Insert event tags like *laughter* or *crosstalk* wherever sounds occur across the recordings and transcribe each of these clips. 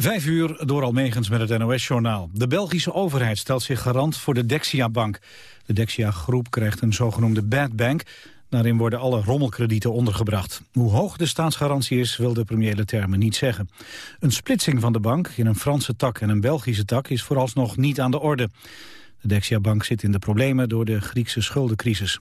Vijf uur door Almegens met het NOS-journaal. De Belgische overheid stelt zich garant voor de Dexia-bank. De Dexia-groep krijgt een zogenoemde bad bank. Daarin worden alle rommelkredieten ondergebracht. Hoe hoog de staatsgarantie is, wil de premier Leterme niet zeggen. Een splitsing van de bank in een Franse tak en een Belgische tak... is vooralsnog niet aan de orde. De Dexia-bank zit in de problemen door de Griekse schuldencrisis.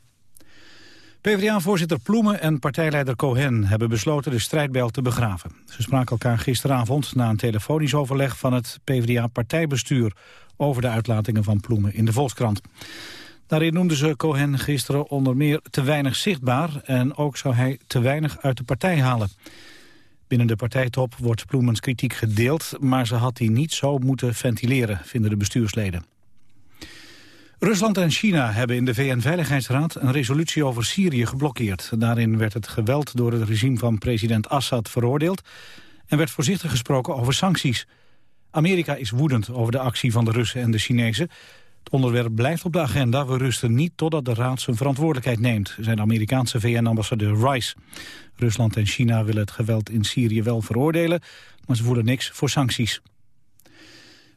PvdA-voorzitter Ploemen en partijleider Cohen hebben besloten de strijdbijl te begraven. Ze spraken elkaar gisteravond na een telefonisch overleg van het PvdA-partijbestuur over de uitlatingen van Ploemen in de Volkskrant. Daarin noemde ze Cohen gisteren onder meer te weinig zichtbaar en ook zou hij te weinig uit de partij halen. Binnen de partijtop wordt Ploemens kritiek gedeeld, maar ze had die niet zo moeten ventileren, vinden de bestuursleden. Rusland en China hebben in de VN-veiligheidsraad een resolutie over Syrië geblokkeerd. Daarin werd het geweld door het regime van president Assad veroordeeld en werd voorzichtig gesproken over sancties. Amerika is woedend over de actie van de Russen en de Chinezen. Het onderwerp blijft op de agenda. We rusten niet totdat de Raad zijn verantwoordelijkheid neemt, zei de Amerikaanse VN-ambassadeur Rice. Rusland en China willen het geweld in Syrië wel veroordelen, maar ze voelen niks voor sancties.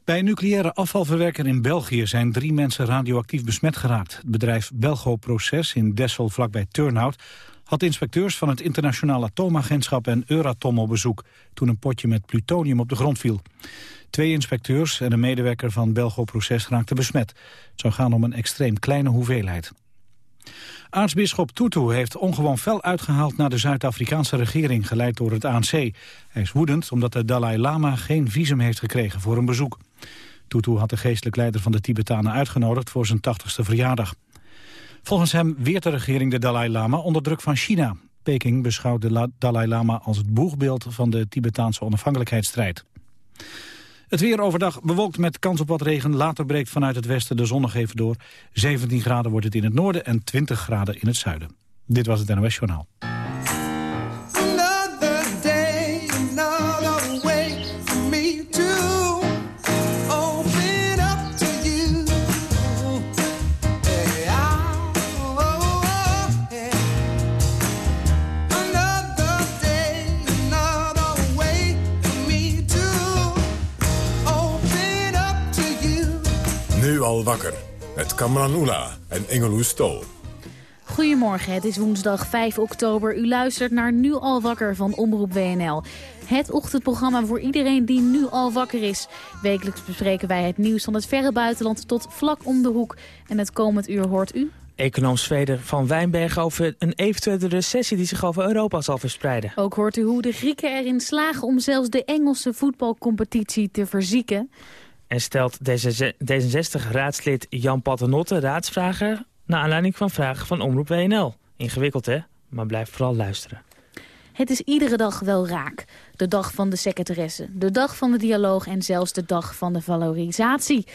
Bij een nucleaire afvalverwerker in België zijn drie mensen radioactief besmet geraakt. Het bedrijf Belgo Proces in Dessel vlakbij Turnhout had inspecteurs van het internationale atoomagentschap en Euratom op bezoek toen een potje met plutonium op de grond viel. Twee inspecteurs en een medewerker van Belgo Proces raakten besmet. Het zou gaan om een extreem kleine hoeveelheid. Aartsbisschop Tutu heeft ongewoon fel uitgehaald naar de Zuid-Afrikaanse regering, geleid door het ANC. Hij is woedend omdat de Dalai Lama geen visum heeft gekregen voor een bezoek. Tutu had de geestelijk leider van de Tibetanen uitgenodigd voor zijn 80ste verjaardag. Volgens hem weert de regering de Dalai Lama onder druk van China. Peking beschouwt de Dalai Lama als het boegbeeld van de Tibetaanse onafhankelijkheidsstrijd. Het weer overdag bewolkt met kans op wat regen. Later breekt vanuit het westen de zon nog even door. 17 graden wordt het in het noorden en 20 graden in het zuiden. Dit was het NOS Journaal. Al wakker. Met Kamran Oela en Engelou Stol. Goedemorgen, het is woensdag 5 oktober. U luistert naar Nu al wakker van Omroep WNL. Het ochtendprogramma voor iedereen die nu al wakker is. Wekelijks bespreken wij het nieuws van het verre buitenland tot vlak om de hoek. En het komend uur hoort u... Econoom Zweder van Wijnberg over een eventuele recessie die zich over Europa zal verspreiden. Ook hoort u hoe de Grieken erin slagen om zelfs de Engelse voetbalcompetitie te verzieken. En stelt D66-raadslid Jan Paternotte raadsvragen... naar aanleiding van vragen van Omroep WNL. Ingewikkeld, hè? Maar blijf vooral luisteren. Het is iedere dag wel raak. De dag van de secretaresse, de dag van de dialoog en zelfs de dag van de valorisatie.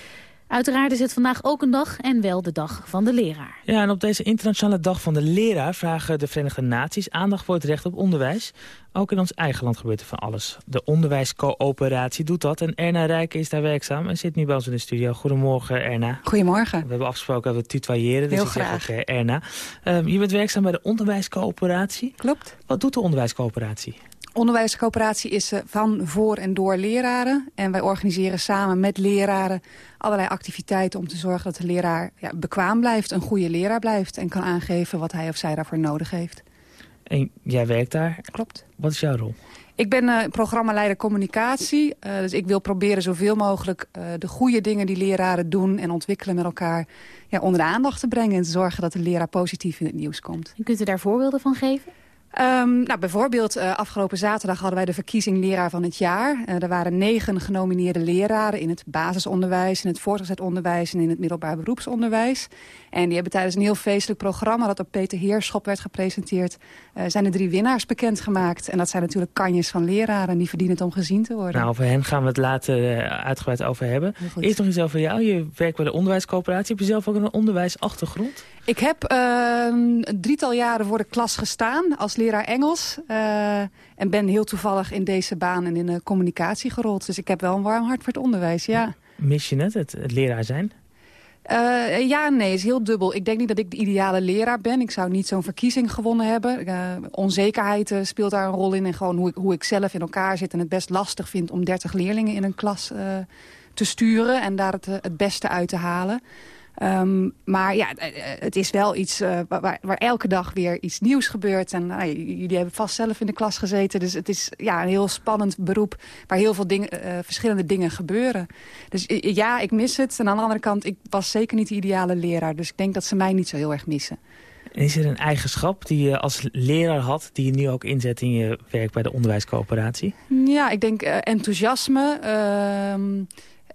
Uiteraard is het vandaag ook een dag en wel de dag van de leraar. Ja, en op deze internationale dag van de leraar vragen de Verenigde Naties aandacht voor het recht op onderwijs. Ook in ons eigen land gebeurt er van alles. De onderwijscoöperatie doet dat en Erna Rijken is daar werkzaam en zit nu bij ons in de studio. Goedemorgen Erna. Goedemorgen. We hebben afgesproken dat we tutoyeren, dus Heel ik graag. zeg ook eh, Erna. Um, je bent werkzaam bij de onderwijscoöperatie. Klopt. Wat doet de onderwijscoöperatie? Onderwijscoöperatie is eh, van, voor en door leraren. En wij organiseren samen met leraren allerlei activiteiten... om te zorgen dat de leraar ja, bekwaam blijft, een goede leraar blijft... en kan aangeven wat hij of zij daarvoor nodig heeft. En jij werkt daar. Klopt. Wat is jouw rol? Ik ben uh, programmaleider communicatie. Uh, dus ik wil proberen zoveel mogelijk uh, de goede dingen die leraren doen... en ontwikkelen met elkaar ja, onder de aandacht te brengen... en te zorgen dat de leraar positief in het nieuws komt. En kunt u daar voorbeelden van geven? Um, nou, bijvoorbeeld uh, afgelopen zaterdag hadden wij de verkiezing leraar van het jaar. Uh, er waren negen genomineerde leraren in het basisonderwijs, in het voortgezet onderwijs en in het middelbaar beroepsonderwijs. En die hebben tijdens een heel feestelijk programma dat op Peter Heerschop werd gepresenteerd, uh, zijn er drie winnaars bekendgemaakt. En dat zijn natuurlijk kanjes van leraren, die verdienen het om gezien te worden. Nou, over hen gaan we het later uitgebreid over hebben. Eerst nog iets over jou. Je werkt bij de onderwijscoöperatie. Heb je zelf ook een onderwijsachtergrond? Ik heb een drietal jaren voor de klas gestaan als leraar Engels. Uh, en ben heel toevallig in deze baan en in de communicatie gerold. Dus ik heb wel een warm hart voor het onderwijs, ja. Mis je het, het, het leraar zijn? Uh, ja nee, is heel dubbel. Ik denk niet dat ik de ideale leraar ben. Ik zou niet zo'n verkiezing gewonnen hebben. Uh, onzekerheid uh, speelt daar een rol in. En gewoon hoe ik, hoe ik zelf in elkaar zit. En het best lastig vind om 30 leerlingen in een klas te sturen. En daar het, het beste uit te halen. Um, maar ja, het is wel iets uh, waar, waar, elke dag weer iets nieuws gebeurt. En uh, jullie hebben vast zelf in de klas gezeten. Dus het is ja, een heel spannend beroep waar heel veel dingen, uh, verschillende dingen gebeuren. Dus ja, ik mis het. En aan de andere kant, ik was zeker niet de ideale leraar. Dus ik denk dat ze mij niet zo heel erg missen. Is er een eigenschap die je als leraar had... die je nu ook inzet in je werk bij de onderwijscoöperatie? Ja, ik denk enthousiasme...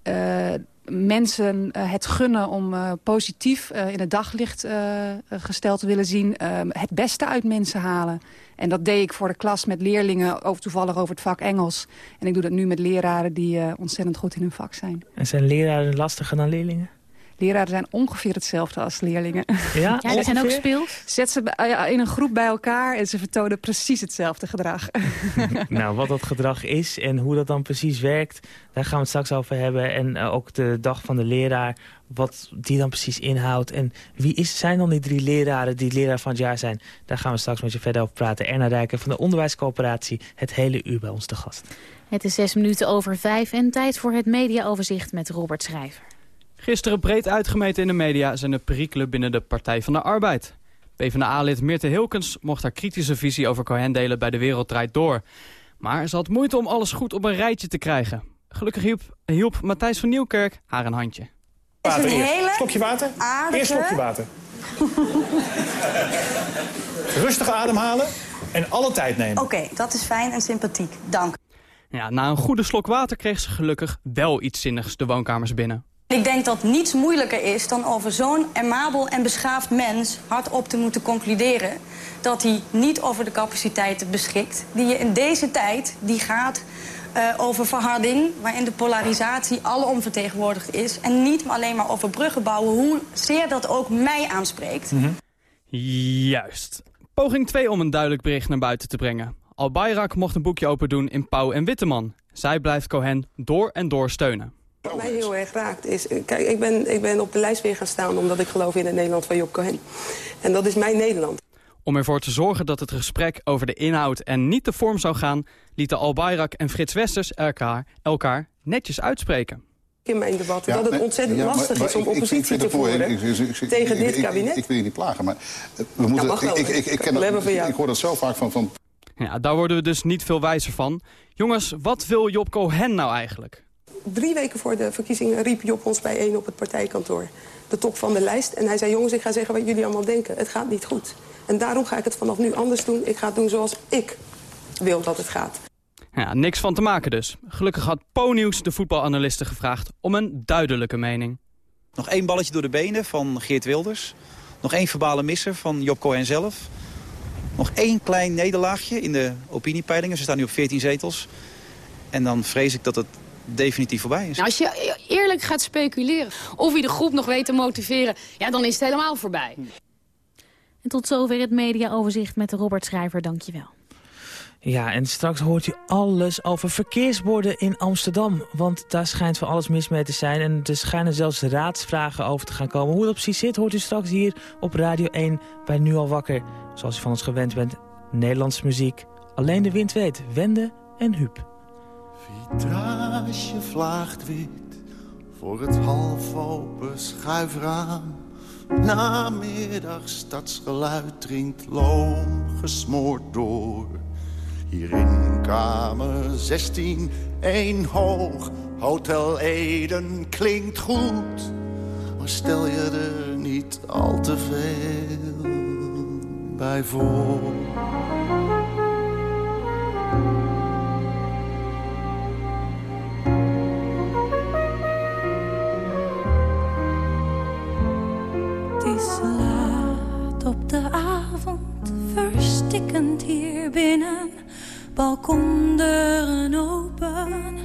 Uh, mensen uh, het gunnen om uh, positief uh, in het daglicht gesteld te willen zien. Ehm, het beste uit mensen halen. En dat deed ik voor de klas met leerlingen, over, toevallig over het vak Engels. En ik doe dat nu met leraren die ontzettend goed in hun vak zijn. En zijn leraren lastiger dan leerlingen? Leraren zijn ongeveer hetzelfde als leerlingen. Ja, ja die zijn ook speels? Zet ze in een groep bij elkaar en ze vertonen precies hetzelfde gedrag. *laughs* nou, wat dat gedrag is en hoe dat dan precies werkt... daar gaan we het straks over hebben. En uh, ook de dag van de leraar, wat die dan precies inhoudt. En wie is, zijn dan die drie leraren die leraar van het jaar zijn? Daar gaan we straks met je verder over praten. Erna Rijken van de Onderwijscoöperatie, het hele uur bij ons te gast. Het is zes minuten over vijf en tijd voor het mediaoverzicht met Robert Schrijver. Gisteren breed uitgemeten in de media zijn de perikelen binnen de Partij van de Arbeid. PvdA-lid Mirte Hilkens mocht haar kritische visie over Cohen delen bij De Wereld Draait Door. Maar ze had moeite om alles goed op een rijtje te krijgen. Gelukkig hielp, hielp Matthijs van Nieuwkerk haar een handje. Water een eerst. Hele slokje water. Aardige... Eerst slokje water. *laughs* Rustig ademhalen en alle tijd nemen. Oké, okay, dat is fijn en sympathiek. Dank. Ja, na een goede slok water kreeg ze gelukkig wel iets zinnigs de woonkamers binnen. Ik denk dat niets moeilijker is dan over zo'n amabel en beschaafd mens hardop te moeten concluderen dat hij niet over de capaciteiten beschikt die je in deze tijd, die gaat uh, over verharding, waarin de polarisatie alom vertegenwoordigd is en niet alleen maar over bruggen bouwen, hoe zeer dat ook mij aanspreekt. -hmm. Juist. Poging 2 om een duidelijk bericht naar buiten te brengen. Al Bayrak mocht een boekje open doen in Pauw en Witteman. Zij blijft Cohen door en door steunen. Wat mij heel erg raakt is... Kijk, ik ben, ik ben op de lijst weer gaan staan omdat ik geloof in het Nederland van Job Cohen. En dat is mijn Nederland. Om ervoor te zorgen dat het gesprek over de inhoud en niet de vorm zou gaan... lieten Al Bayrak en Frits Westers elkaar, elkaar netjes uitspreken in mijn debat. dat het ontzettend lastig is om oppositie te voeren tegen dit kabinet. Ik, wil je niet plagen, maar we moeten... ik, ik, ik, ken dat, ik hoor dat zo vaak van, van... Ja, daar worden we dus niet veel wijzer van. Jongens, wat wil Job Cohen nou eigenlijk? Drie weken voor de verkiezingen riep Job ons bijeen op het partijkantoor. De top van de lijst. En hij zei, jongens, ik ga zeggen wat jullie allemaal denken. Het gaat niet goed. En daarom ga ik het vanaf nu anders doen. Ik ga het doen zoals ik wil dat het gaat. Ja, niks van te maken dus. Gelukkig had Po-nieuws de voetbalanalisten gevraagd om een duidelijke mening. Nog één balletje door de benen van Geert Wilders. Nog één verbale misser van Job Cohen zelf. Nog één klein nederlaagje in de opiniepeilingen. Ze staan nu op 14 zetels. En dan vrees ik dat het definitief voorbij is. Nou, als je eerlijk gaat speculeren of je de groep nog weet te motiveren... ja, dan is het helemaal voorbij. En tot zover het mediaoverzicht met Robert Schrijver. Dankjewel. Ja, en straks hoort u alles over verkeersborden in Amsterdam. Want daar schijnt van alles mis mee te zijn. En er schijnen zelfs raadsvragen over te gaan komen. Hoe dat precies zit, hoort u straks hier op Radio 1 bij Nu Al Wakker. Zoals u van ons gewend bent, Nederlandse muziek. Alleen de wind weet, Wende en Huub. Vitrage vlaagt wit voor het half open schuifraam. Namiddag stadsgeluid dringt loom gesmoord door. Hier in kamer 16, één hoog, Hotel Eden klinkt goed. Maar stel je er niet al te veel bij voor. Verstikkend hier binnen. Balkondeuren open,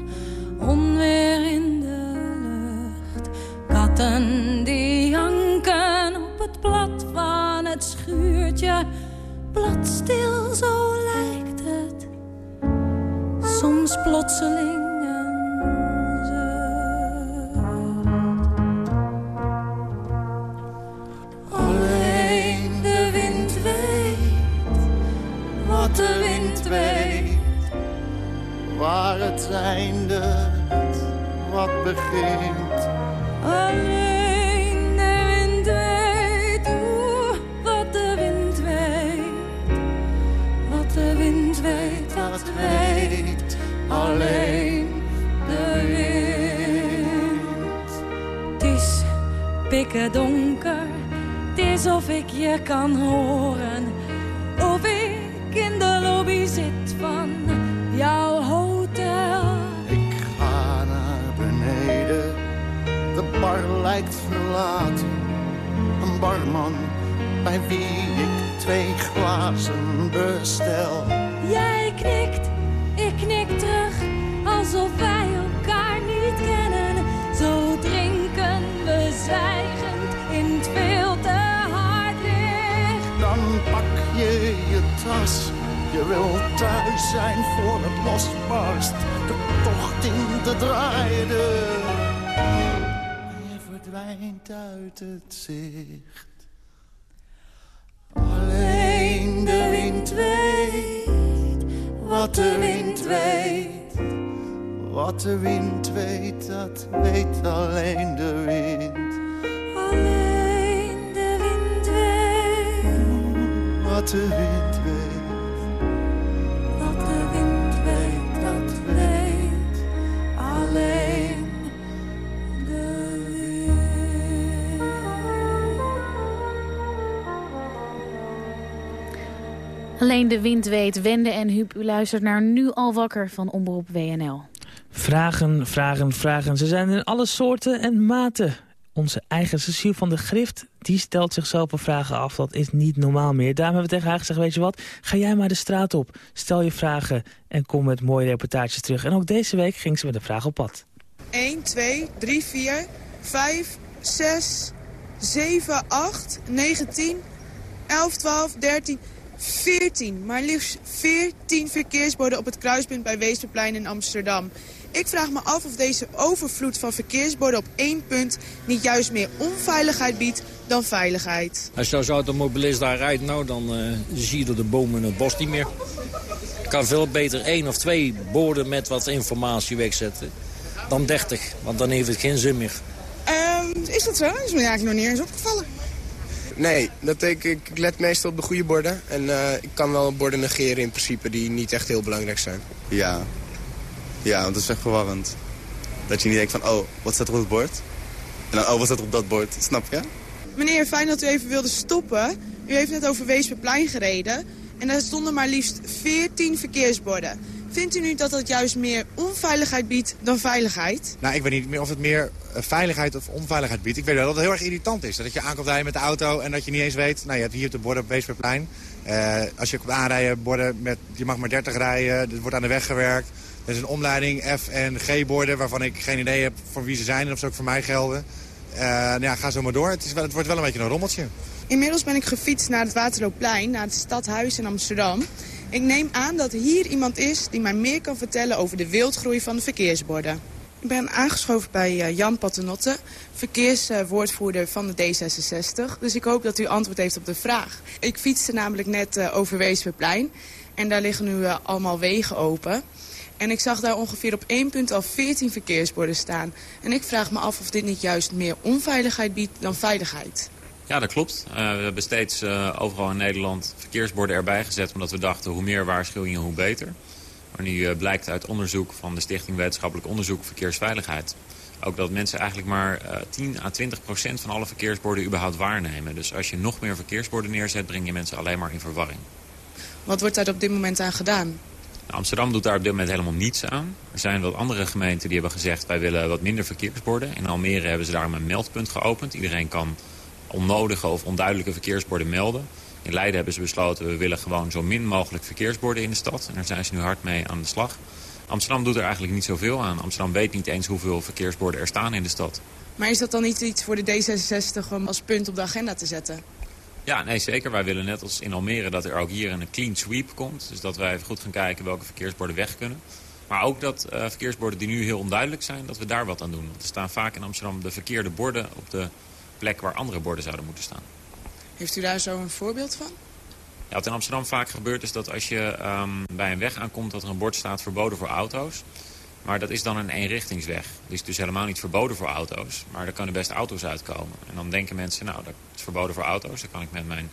onweer in de lucht. Katten die janken op het plat van het schuurtje. Bladstil, zo lijkt het. Soms plotseling het eindigt, wat begint. Alleen de wind weet hoe, wat de wind weet. Wat de wind weet, dat weet alleen de wind. Het is pikken donker, het is of ik je kan horen. Lijkt verlaten. Een barman bij wie ik twee glazen bestel. Jij knikt, ik knik terug, alsof wij elkaar niet kennen. Zo drinken we zwijgend in het veel te hard licht. Dan pak je je tas. Je wil thuis zijn voor het losbarst. De tocht in te draaien. Verdwijnt uit het zicht. Alleen de wind weet wat de wind weet. Wat de wind weet, dat weet alleen de wind. Alleen de wind weet. Wat de wind Alleen de wind weet, Wende en Huub. U luistert naar Nu al wakker van Omroep WNL. Vragen, vragen, vragen. Ze zijn in alle soorten en maten. Onze eigen Cecile van de Grift, die stelt zichzelf een vragen af. Dat is niet normaal meer. Daarom hebben we tegen haar gezegd, weet je wat? Ga jij maar de straat op. Stel je vragen en kom met mooie reportages terug. En ook deze week ging ze met een vraag op pad. 1, 2, 3, 4, 5, 6, 7, 8, 9, 10, 11, 12, 13, 14. Maar liefst 14 verkeersborden op het kruispunt bij Weesperplein in Amsterdam. Ik vraag me af of deze overvloed van verkeersborden op één punt niet juist meer onveiligheid biedt dan veiligheid. Als je als automobilist daar rijdt, nou, dan uh, zie je door de bomen het bos niet meer. Ik kan veel beter één of twee borden met wat informatie wegzetten dan 30, want dan heeft het geen zin meer. Um, is dat zo? Is me eigenlijk nog niet eens opgevallen. Nee, dat ik, ik let meestal op de goede borden. En uh, ik kan wel borden negeren in principe die niet echt heel belangrijk zijn. Ja, ja want het is echt verwarrend. Dat je niet denkt van, oh, wat staat er op het bord? En dan, oh, wat staat er op dat bord? Snap je? Meneer, fijn dat u even wilde stoppen. U heeft net over Weesperplein gereden. En daar stonden maar liefst 14 verkeersborden. Vindt u nu dat dat juist meer onveiligheid biedt dan veiligheid? Nou, ik weet niet meer of het meer uh, veiligheid of onveiligheid biedt. Ik weet wel dat het heel erg irritant is. Dat je aankomt rijden met de auto en dat je niet eens weet... Nou, je hebt hier op de borden op Weesperplein. Uh, als je komt aanrijden, borden met, je mag maar 30 rijden. Het wordt aan de weg gewerkt. Er is een omleiding F- en G-borden waarvan ik geen idee heb voor wie ze zijn... en of ze ook voor mij gelden. Uh, nou ja, ga zo maar door. Het, is wel, het wordt wel een beetje een rommeltje. Inmiddels ben ik gefietst naar het Waterloopplein, naar het stadhuis in Amsterdam. Ik neem aan dat hier iemand is die mij meer kan vertellen over de wildgroei van de verkeersborden. Ik ben aangeschoven bij uh, Jan Paternotte, verkeerswoordvoerder van de D66. Dus ik hoop dat u antwoord heeft op de vraag. Ik fietste namelijk net uh, over Weesperplein en daar liggen nu uh, allemaal wegen open. En ik zag daar ongeveer op één punt al 14 verkeersborden staan. En ik vraag me af of dit niet juist meer onveiligheid biedt dan veiligheid. Ja, dat klopt. Uh, we hebben steeds uh, overal in Nederland verkeersborden erbij gezet... omdat we dachten hoe meer waarschuwingen, hoe beter. Maar nu uh, blijkt uit onderzoek van de Stichting Wetenschappelijk Onderzoek Verkeersveiligheid... ook dat mensen eigenlijk maar 10 à 20 procent van alle verkeersborden überhaupt waarnemen. Dus als je nog meer verkeersborden neerzet, breng je mensen alleen maar in verwarring. Wat wordt daar op dit moment aan gedaan? Nou, Amsterdam doet daar op dit moment helemaal niets aan. Er zijn wat andere gemeenten die hebben gezegd... wij willen wat minder verkeersborden. In Almere hebben ze daarom een meldpunt geopend. Iedereen kan onnodige of onduidelijke verkeersborden melden. In Leiden hebben ze besloten, we willen gewoon zo min mogelijk verkeersborden in de stad. En daar zijn ze nu hard mee aan de slag. Amsterdam doet er eigenlijk niet zoveel aan. Amsterdam weet niet eens hoeveel verkeersborden er staan in de stad. Maar is dat dan niet iets voor de D66 om als punt op de agenda te zetten? Ja, nee, zeker. Wij willen net als in Almere dat er ook hier een clean sweep komt. Dus dat wij even goed gaan kijken welke verkeersborden weg kunnen. Maar ook dat uh, verkeersborden die nu heel onduidelijk zijn, dat we daar wat aan doen. Want er staan vaak in Amsterdam de verkeerde borden op de plek waar andere borden zouden moeten staan. Heeft u daar zo een voorbeeld van? Ja, wat in Amsterdam vaak gebeurt is dat als je um, bij een weg aankomt... dat er een bord staat verboden voor auto's. Maar dat is dan een eenrichtingsweg. Die is dus helemaal niet verboden voor auto's. Maar daar kunnen best auto's uitkomen. En dan denken mensen, nou, dat is verboden voor auto's. Dan kan ik met mijn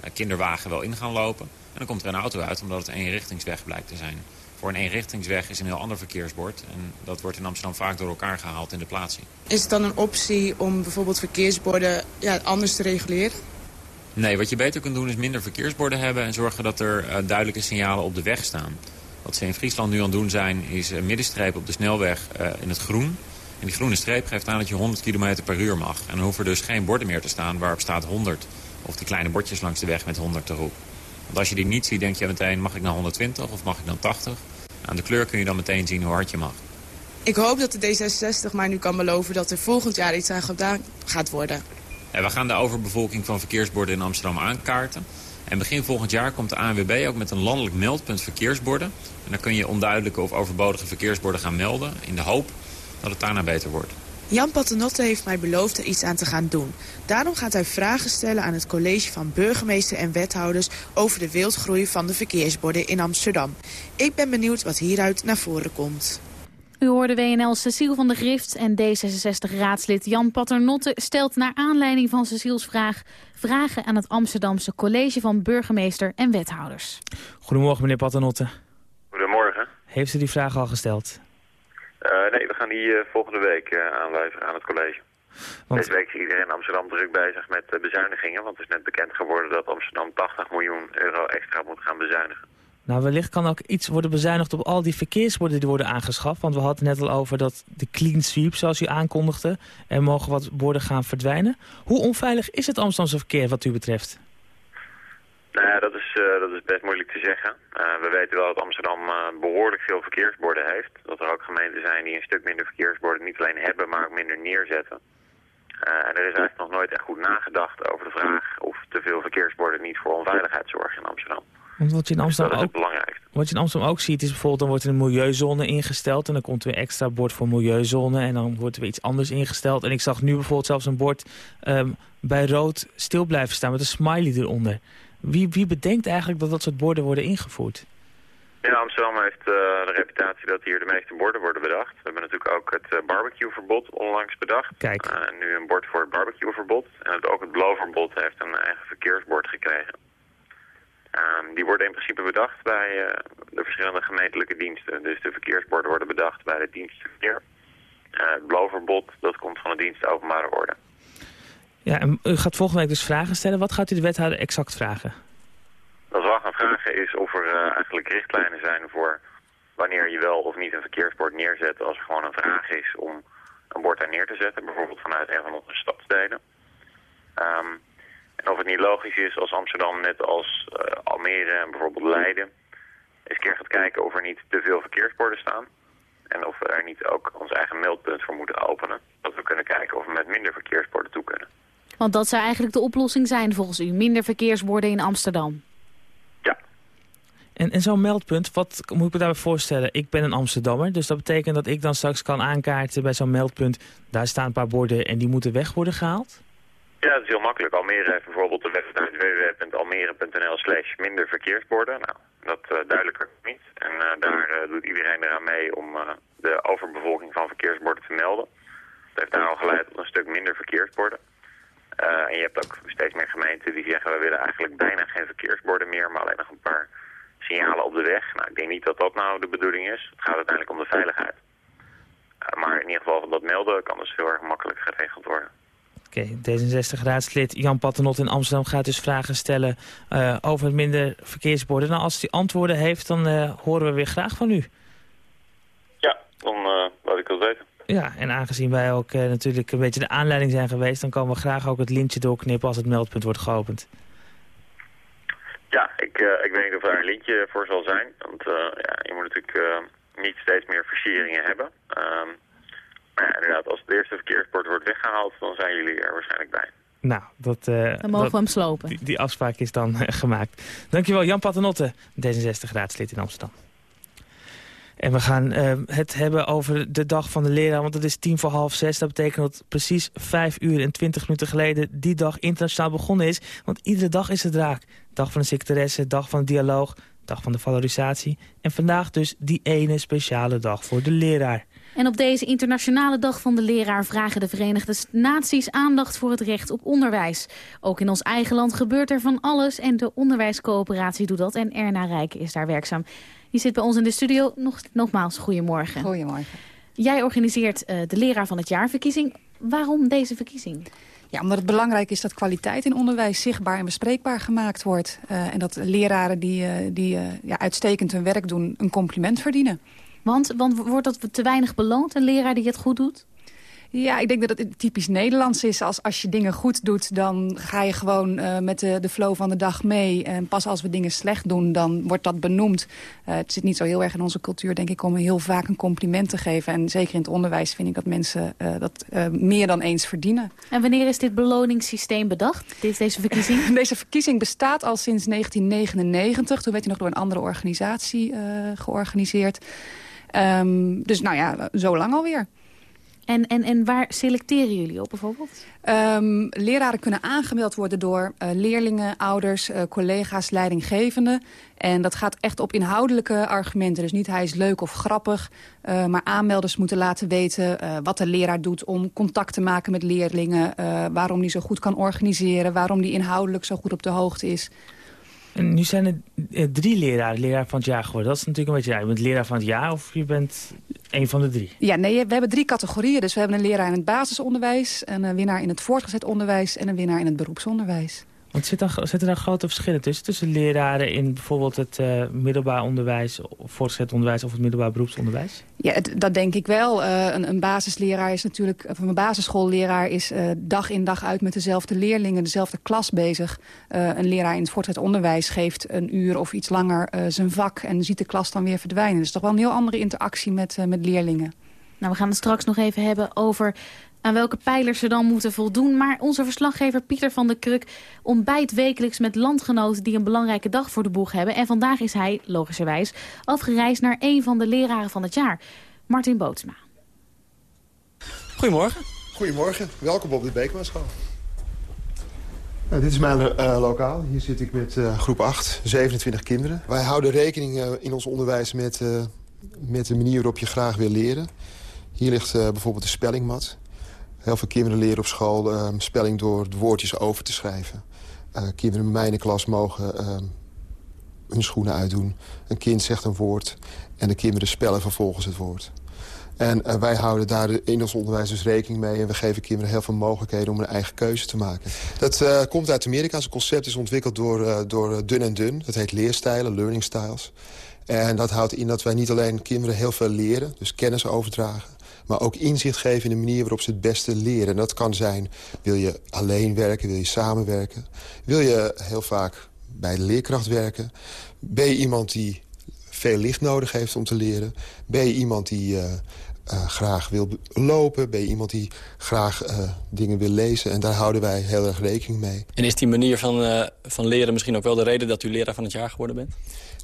eh, kinderwagen wel in gaan lopen. En dan komt er een auto uit, omdat het een eenrichtingsweg blijkt te zijn. Voor een eenrichtingsweg is een heel ander verkeersbord. En dat wordt in Amsterdam vaak door elkaar gehaald in de plaatsing. Is het dan een optie om bijvoorbeeld verkeersborden ja, anders te reguleren? Nee, wat je beter kunt doen is minder verkeersborden hebben... en zorgen dat er uh, duidelijke signalen op de weg staan. Wat ze in Friesland nu aan het doen zijn, is een middenstreep op de snelweg uh, in het groen. En die groene streep geeft aan dat je 100 km per uur mag. En dan hoeven er dus geen borden meer te staan waarop staat 100. Of die kleine bordjes langs de weg met 100 erop. Want als je die niet ziet, denk je meteen, mag ik nou 120 of mag ik dan 80? Aan de kleur kun je dan meteen zien hoe hard je mag. Ik hoop dat de D66 maar nu kan beloven dat er volgend jaar iets aan gedaan gaat worden. En we gaan de overbevolking van verkeersborden in Amsterdam aankaarten. En begin volgend jaar komt de ANWB ook met een landelijk meldpunt verkeersborden. En dan kun je onduidelijke of overbodige verkeersborden gaan melden... in de hoop dat het daarna beter wordt. Jan Paternotte heeft mij beloofd er iets aan te gaan doen. Daarom gaat hij vragen stellen aan het college van burgemeester en wethouders... over de wildgroei van de verkeersborden in Amsterdam. Ik ben benieuwd wat hieruit naar voren komt. U hoorde WNL Cecile van der Grift en D66-raadslid Jan Paternotte... stelt naar aanleiding van Ceciles vraag... vragen aan het Amsterdamse college van burgemeester en wethouders. Goedemorgen, meneer Paternotte. Goedemorgen. Heeft u die vraag al gesteld? Uh, nee, we gaan die uh, volgende week uh, aanleveren aan het college. Want... Deze week is iedereen in Amsterdam druk bezig met bezuinigingen. Want het is net bekend geworden dat Amsterdam 80 miljoen euro extra moet gaan bezuinigen. Nou, wellicht kan ook iets worden bezuinigd op al die verkeersborden die worden aangeschaft. Want we hadden net al over dat de clean sweep, zoals u aankondigde. Er mogen wat borden gaan verdwijnen. Hoe onveilig is het Amsterdamse verkeer wat u betreft? Nou ja, dat is, uh, dat is best moeilijk te zeggen. Uh, we weten wel dat Amsterdam uh, behoorlijk veel verkeersborden heeft. Dat er ook gemeenten zijn die een stuk minder verkeersborden niet alleen hebben, maar ook minder neerzetten. en er is eigenlijk nog nooit echt goed nagedacht over de vraag of te veel verkeersborden niet voor onveiligheid zorgen in Amsterdam. Want wat je in Amsterdam, dus ook, wat je in Amsterdam ook ziet is bijvoorbeeld... dan wordt er een milieuzone ingesteld... en dan komt er weer extra bord voor milieuzone... en dan wordt er weer iets anders ingesteld. En ik zag nu bijvoorbeeld zelfs een bord um, bij rood stil blijven staan... met een smiley eronder. Wie, wie bedenkt eigenlijk dat dat soort borden worden ingevoerd? Ja, Amsterdam heeft uh, de reputatie dat hier de meeste borden worden bedacht. We hebben natuurlijk ook het uh, barbecueverbod onlangs bedacht. Kijk. Uh, nu een bord voor het barbecueverbod. En het, ook het blowverbod heeft een eigen verkeersbord gekregen. Um, die worden in principe bedacht bij de verschillende gemeentelijke diensten. Dus de verkeersborden worden bedacht bij de dienst verkeer. Uh, het blauwverbod, dat komt van de dienst openbare orde. Ja, en u gaat volgende week dus vragen stellen. Wat gaat u de wethouder exact vragen? Wat we gaan vragen is of er uh, eigenlijk richtlijnen zijn voor wanneer je wel of niet een verkeersbord neerzet als er gewoon een vraag is om een bord daar neer te zetten. Bijvoorbeeld vanuit een van onze stadsdelen. Um, en of het niet logisch is als Amsterdam, net als uh, Almere en bijvoorbeeld Leiden, eens een keer gaat kijken of er niet te veel verkeersborden staan. En of we er niet ook ons eigen meldpunt voor moeten openen. Dat we kunnen kijken of we met minder verkeersborden toe kunnen. Want dat zou eigenlijk de oplossing zijn volgens u. Minder verkeersborden in Amsterdam. Ja. En, en zo'n meldpunt, wat moet ik me daarbij voorstellen? Ik ben een Amsterdammer, dus dat betekent dat ik dan straks kan aankaarten bij zo'n meldpunt. Daar staan een paar borden en die moeten weg worden gehaald? Ja, dat is heel makkelijk. Almere heeft bijvoorbeeld de website www.almere.nl slash minder verkeersborden. Nou, dat uh, duidelijker niet. En uh, daar uh, doet iedereen eraan mee om de overbevolking van verkeersborden te melden. Dat heeft daar al geleid tot een stuk minder verkeersborden. En je hebt ook steeds meer gemeenten die zeggen we willen eigenlijk bijna geen verkeersborden meer, maar alleen nog een paar signalen op de weg. Nou, ik denk niet dat dat nou de bedoeling is. Het gaat uiteindelijk om de veiligheid. maar in ieder geval dat melden kan dus heel erg makkelijk geregeld worden. Oké, okay, D66-raadslid Jan Patenot in Amsterdam gaat dus vragen stellen uh, over minder verkeersborden. Nou, als hij antwoorden heeft, dan horen we weer graag van u. Ja, dan laat ik dat weten. Ja, en aangezien wij ook natuurlijk een beetje de aanleiding zijn geweest... dan komen we graag ook het lintje doorknippen als het meldpunt wordt geopend. Ja, ik, ik weet niet of daar een lintje voor zal zijn. Want ja, je moet natuurlijk niet steeds meer versieringen hebben. Ehm, maar ja, inderdaad, als het eerste verkeersbord wordt weggehaald, dan zijn jullie er waarschijnlijk bij. Nou, dat, uh, dan mogen we hem slopen. Die, die, afspraak is dan uh, gemaakt. Dankjewel, Jan Paternotte, D66-raadslid in Amsterdam. En we gaan uh, het hebben over de dag van de leraar, want het is tien voor half zes. Dat betekent dat precies vijf uur en twintig minuten geleden die dag internationaal begonnen is. Want iedere dag is het raak. Dag van de secretaresse, dag van de dialoog, dag van de valorisatie. En vandaag dus die ene speciale dag voor de leraar. En op deze internationale dag van de leraar vragen de Verenigde Naties aandacht voor het recht op onderwijs. Ook in ons eigen land gebeurt er van alles en de onderwijscoöperatie doet dat. En Erna Rijken is daar werkzaam. Die zit bij ons in de studio. Nog, nogmaals, goedemorgen. Goedemorgen. Jij organiseert uh, de leraar van het jaarverkiezing. Waarom deze verkiezing? Ja, omdat het belangrijk is dat kwaliteit in onderwijs zichtbaar en bespreekbaar gemaakt wordt. Uh, en dat leraren die, uh, die ja, uitstekend hun werk doen een compliment verdienen. Want, want wordt dat te weinig beloond, een leraar die het goed doet? Ja, ik denk dat het typisch Nederlands is. Als, als je dingen goed doet, dan ga je gewoon uh, met de, de flow van de dag mee. En pas als we dingen slecht doen, dan wordt dat benoemd. Uh, het zit niet zo heel erg in onze cultuur, denk ik, om heel vaak een compliment te geven. En zeker in het onderwijs vind ik dat mensen uh, dat meer dan eens verdienen. En wanneer is dit beloningssysteem bedacht, dit, deze verkiezing? *laughs* deze verkiezing bestaat al sinds 1999. Toen werd hij nog door een andere organisatie georganiseerd. Um, dus nou ja, zo lang alweer. En, en, en waar selecteren jullie op bijvoorbeeld? Um, leraren kunnen aangemeld worden door uh, leerlingen, ouders, uh, collega's, leidinggevenden. En dat gaat echt op inhoudelijke argumenten. Dus niet hij is leuk of grappig. Uh, maar aanmelders moeten laten weten wat de leraar doet om contact te maken met leerlingen. waarom die zo goed kan organiseren. Waarom die inhoudelijk zo goed op de hoogte is. En nu zijn er eh, drie leraren leraar van het jaar geworden. Dat is natuurlijk een beetje... Ja, je bent leraar van het jaar of je bent een van de drie? Ja, nee, we hebben drie categorieën. Dus we hebben een leraar in het basisonderwijs... een winnaar in het voortgezet onderwijs... en een winnaar in het beroepsonderwijs. Want zit er, zitten daar grote verschillen tussen? Tussen leraren in bijvoorbeeld het uh, middelbaar onderwijs, voortgezet onderwijs of het middelbaar beroepsonderwijs? Ja, het, dat denk ik wel. Uh, een, een, basisleraar is natuurlijk, of een basisschoolleraar is uh, dag in dag uit met dezelfde leerlingen, dezelfde klas bezig. een leraar in het voortgezet onderwijs geeft een uur of iets langer zijn vak en ziet de klas dan weer verdwijnen. Dus toch wel een heel andere interactie met, met leerlingen. Nou, we gaan het straks nog even hebben over aan welke pijlers ze dan moeten voldoen. Maar onze verslaggever Pieter van der Kruk ontbijt wekelijks met landgenoten die een belangrijke dag voor de boeg hebben. En vandaag is hij, logischerwijs, afgereisd naar een van de leraren van het jaar, Martin Bootsma. Goedemorgen. Goedemorgen, welkom op de Beekmanschool. Nou, dit is mijn uh, lokaal. Hier zit ik met uh, groep 8, 27 kinderen. Wij houden rekening uh, in ons onderwijs met, met de manier waarop je graag wil leren. Hier ligt bijvoorbeeld de spellingmat. Heel veel kinderen leren op school uh, spelling door woordjes over te schrijven. Uh, kinderen in mijn klas mogen uh, hun schoenen uitdoen. Een kind zegt een woord en de kinderen spellen vervolgens het woord. En eh, wij houden daar in ons onderwijs dus rekening mee... en we geven kinderen heel veel mogelijkheden om een eigen keuze te maken. Dat uh, komt uit Amerika. Het concept is ontwikkeld door, door Dun en Dun. Dat heet leerstijlen, learning styles. En dat houdt in dat wij niet alleen kinderen heel veel leren... dus kennis overdragen maar ook inzicht geven in de manier waarop ze het beste leren. En dat kan zijn, wil je alleen werken, wil je samenwerken? Wil je heel vaak bij de leerkracht werken? Ben je iemand die veel licht nodig heeft om te leren? Ben je iemand die uh, uh, graag wil lopen? Ben je iemand die graag uh, dingen wil lezen? En daar houden wij heel erg rekening mee. En is die manier van, van leren misschien ook wel de reden dat u leraar van het jaar geworden bent?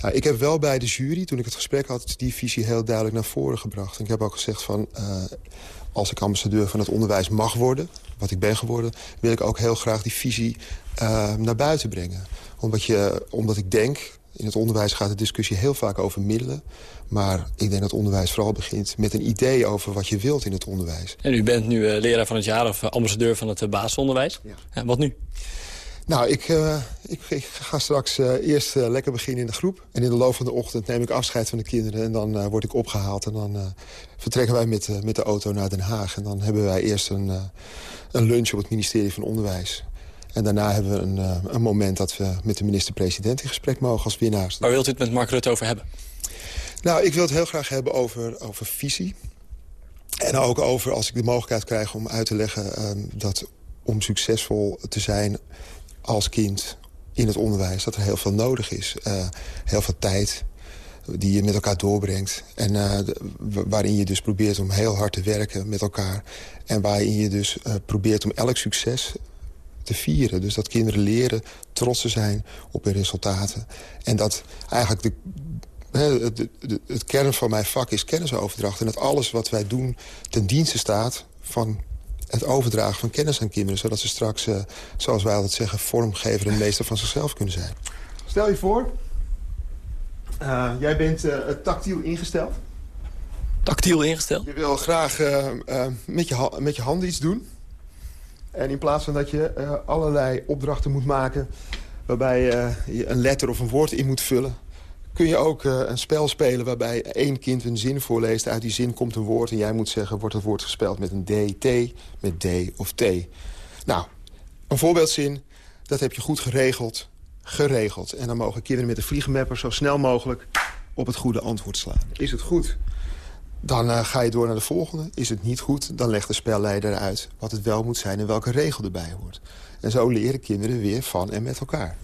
Nou, ik heb wel bij de jury, toen ik het gesprek had... die visie heel duidelijk naar voren gebracht. En ik heb ook gezegd van... Uh, als ik ambassadeur van het onderwijs mag worden, wat ik ben geworden... wil ik ook heel graag die visie uh, naar buiten brengen. Omdat, je, omdat ik denk, in het onderwijs gaat de discussie heel vaak over middelen. Maar ik denk dat onderwijs vooral begint met een idee over wat je wilt in het onderwijs. En u bent nu uh, leraar van het jaar of ambassadeur van het basisonderwijs. Ja. Wat nu? Nou, ik, uh, ik, ik, ga straks uh, eerst uh, lekker beginnen in de groep. En in de loop van de ochtend neem ik afscheid van de kinderen. En dan word ik opgehaald. En dan vertrekken wij met, met de auto naar Den Haag. En dan hebben wij eerst een, een lunch op het ministerie van Onderwijs. En daarna hebben we een, een moment dat we met de minister-president in gesprek mogen als winnaars. Waar wilt u het met Mark Rutte over hebben? Nou, ik wil het heel graag hebben over, over visie. En ook over, als ik de mogelijkheid krijg om uit te leggen... dat om succesvol te zijn als kind in het onderwijs... dat er heel veel nodig is. Uh, heel veel tijd die je met elkaar doorbrengt. En uh, waarin je dus probeert om heel hard te werken met elkaar. En waarin je dus uh, probeert om elk succes te vieren. Dus dat kinderen leren trots te zijn op hun resultaten. En dat eigenlijk de, het kern van mijn vak is kennisoverdracht. En dat alles wat wij doen ten dienste staat van het overdragen van kennis aan kinderen... zodat ze straks, uh, zoals wij altijd zeggen, vormgever en meester van zichzelf kunnen zijn. Stel je voor Uh, jij bent uh, tactiel ingesteld. Tactiel ingesteld? Je wil graag uh, met, je met je handen iets doen. En in plaats van dat je allerlei opdrachten moet maken... waarbij je een letter of een woord in moet vullen... kun je ook een spel spelen waarbij één kind een zin voorleest. Uit die zin komt een woord en jij moet zeggen... wordt het woord gespeld met een D, T, met D of T. Nou, een voorbeeldzin, dat heb je goed geregeld geregeld. En dan mogen kinderen met de vliegenmapper zo snel mogelijk op het goede antwoord slaan. Is het goed? Dan uh, ga je door naar de volgende. Is het niet goed? Dan legt de spelleider uit wat het wel moet zijn en welke regel erbij hoort. En zo leren kinderen weer van en met elkaar.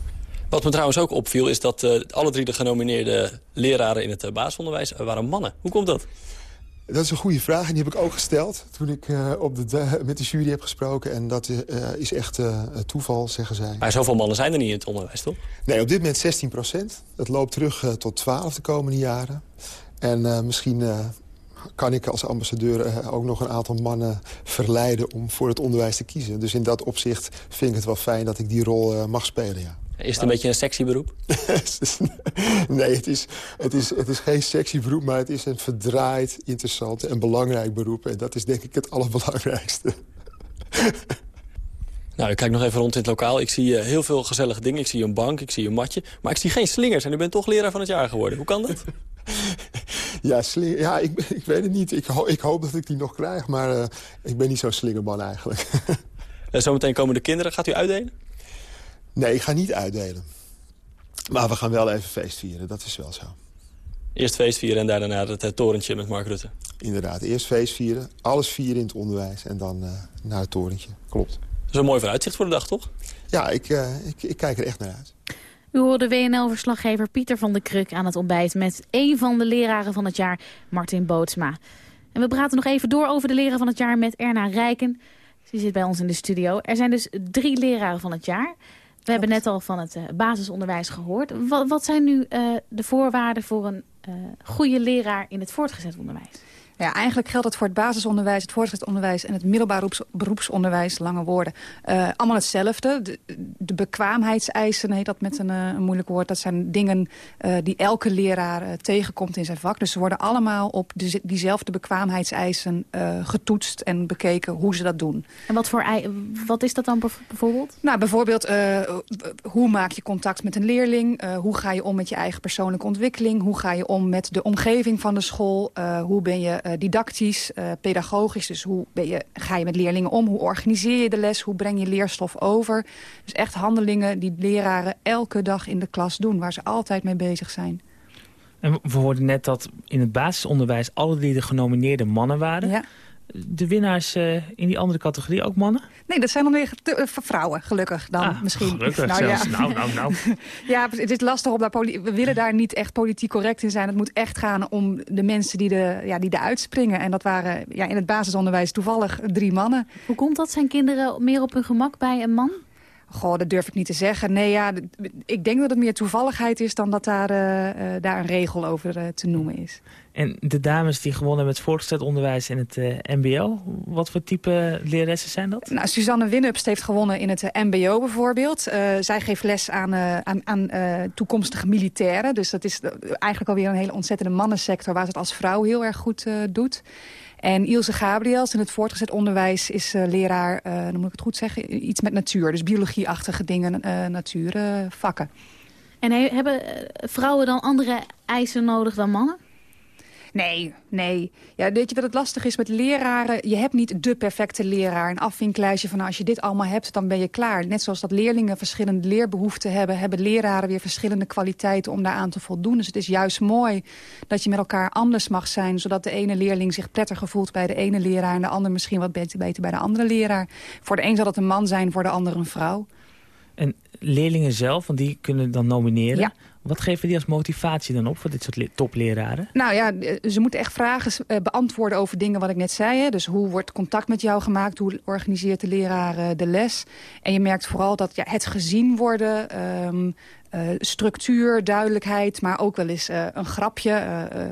Wat me trouwens ook opviel is dat uh, alle drie de genomineerde leraren in het uh, basisonderwijs waren mannen. Hoe komt dat? Dat is een goede vraag en die heb ik ook gesteld toen ik uh, op de, met de jury heb gesproken. En dat uh, is echt uh, toeval, zeggen zij. Maar zoveel mannen zijn er niet in het onderwijs, toch? Nee, op dit moment 16 procent. Het loopt terug tot 12 de komende jaren. En misschien kan ik als ambassadeur ook nog een aantal mannen verleiden... om voor het onderwijs te kiezen. Dus in dat opzicht vind ik het wel fijn dat ik die rol mag spelen, ja. Is het een beetje een sexy beroep? *laughs* nee, het is, het, is, het is geen sexy beroep, maar het is een verdraaid, interessant en belangrijk beroep. En dat is denk ik het allerbelangrijkste. Nou, ik kijk nog even rond in het lokaal. Ik zie uh, heel veel gezellige dingen. Ik zie een bank, ik zie een matje. Maar ik zie geen slingers en u bent toch leraar van het jaar geworden. Hoe kan dat? *laughs* ja, ja ik, ik weet het niet. Ik, ho ik hoop dat ik die nog krijg, maar uh, ik ben niet zo'n slingerman eigenlijk. *laughs* en zometeen komen de kinderen. Gaat u uitdelen? Nee, ik ga niet uitdelen. Maar we gaan wel even feest vieren, dat is wel zo. Eerst feest vieren en daarna het, het eh, torentje met Mark Rutte. Inderdaad, eerst feest vieren, alles vieren in het onderwijs en dan uh, naar het torentje. Klopt. Dat is een mooi vooruitzicht voor de dag, toch? Ja, ik, uh, ik, ik kijk er echt naar uit. U hoorde WNL-verslaggever Pieter van de Kruk aan het ontbijt... met een van de leraren van het jaar, Martin Bootsma. En we praten nog even door over de leraar van het jaar met Erna Rijken. Ze zit bij ons in de studio. Er zijn dus drie leraren van het jaar. We hebben net al van het uh, basisonderwijs gehoord. Wat, wat zijn nu uh, de voorwaarden voor een uh, goede leraar in het voortgezet onderwijs? Ja, eigenlijk geldt het voor het basisonderwijs, het voortgezet onderwijs... en het middelbaar beroepsonderwijs, lange woorden. Uh, allemaal hetzelfde. De, de, bekwaamheidseisen, heet dat met een, uh, een, moeilijk woord... dat zijn dingen uh, die elke leraar tegenkomt in zijn vak. Dus ze worden allemaal op de, diezelfde bekwaamheidseisen getoetst... en bekeken hoe ze dat doen. En wat, voor, wat is dat dan bijvoorbeeld? Nou, bijvoorbeeld, hoe maak je contact met een leerling? hoe ga je om met je eigen persoonlijke ontwikkeling? Hoe ga je om met de omgeving van de school? hoe ben je didactisch, uh, pedagogisch. Dus hoe ben je, ga je met leerlingen om? Hoe organiseer je de les? Hoe breng je leerstof over? Dus echt handelingen die leraren elke dag in de klas doen. Waar ze altijd mee bezig zijn. En we hoorden net dat in het basisonderwijs alle drie de genomineerde mannen waren. Ja de winnaars uh, in die andere categorie ook mannen? Nee, dat zijn dan weer te, uh, vrouwen, gelukkig dan ah, misschien. Gelukkig nou, Ja. nou, nou, nou. *laughs* ja, het is lastig om daar... We willen daar niet echt politiek correct in zijn. Het moet echt gaan om de mensen die, de, ja, die eruit springen. En dat waren ja, in het basisonderwijs toevallig drie mannen. Hoe komt dat? Zijn kinderen meer op hun gemak bij een man? Goh, dat durf ik niet te zeggen. Nee, ja, ik denk dat het meer toevalligheid is dan dat daar, uh, uh, daar een regel over uh, te noemen is. En de dames die gewonnen hebben het voortgezet onderwijs en het mbo, wat voor type leraressen zijn dat? Nou, Suzanne Winnups heeft gewonnen in het mbo bijvoorbeeld. zij geeft les aan, aan, aan toekomstige militairen. Dus dat is eigenlijk alweer een hele ontzettende mannensector waar ze het als vrouw heel erg goed doet. En Ilse Gabriels in het voortgezet onderwijs is uh, leraar, uh, dan moet ik het goed zeggen, iets met natuur. Dus biologieachtige dingen, uh, natuurvakken. en hebben vrouwen dan andere eisen nodig dan mannen? Nee, nee. Ja, weet je wat het lastig is met leraren? Je hebt niet de perfecte leraar. Een afvinklijstje van nou, als je dit allemaal hebt, dan ben je klaar. Net zoals dat leerlingen verschillende leerbehoeften hebben... hebben leraren weer verschillende kwaliteiten om daaraan te voldoen. Dus het is juist mooi dat je met elkaar anders mag zijn... zodat de ene leerling zich prettiger voelt bij de ene leraar... en de ander misschien wat beter, bij de andere leraar. Voor de een zal het een man zijn, voor de ander een vrouw. En leerlingen zelf, want die kunnen dan nomineren... Ja. Wat geven die als motivatie dan op voor dit soort topleraren? Nou ja, eh, ze moeten echt vragen eh, beantwoorden over dingen wat ik net zei. Hè. Dus hoe wordt contact met jou gemaakt? Hoe organiseert de leraar eh, de les? En je merkt vooral dat ja, het gezien worden... Uh, structuur, duidelijkheid, maar ook wel eens een grapje.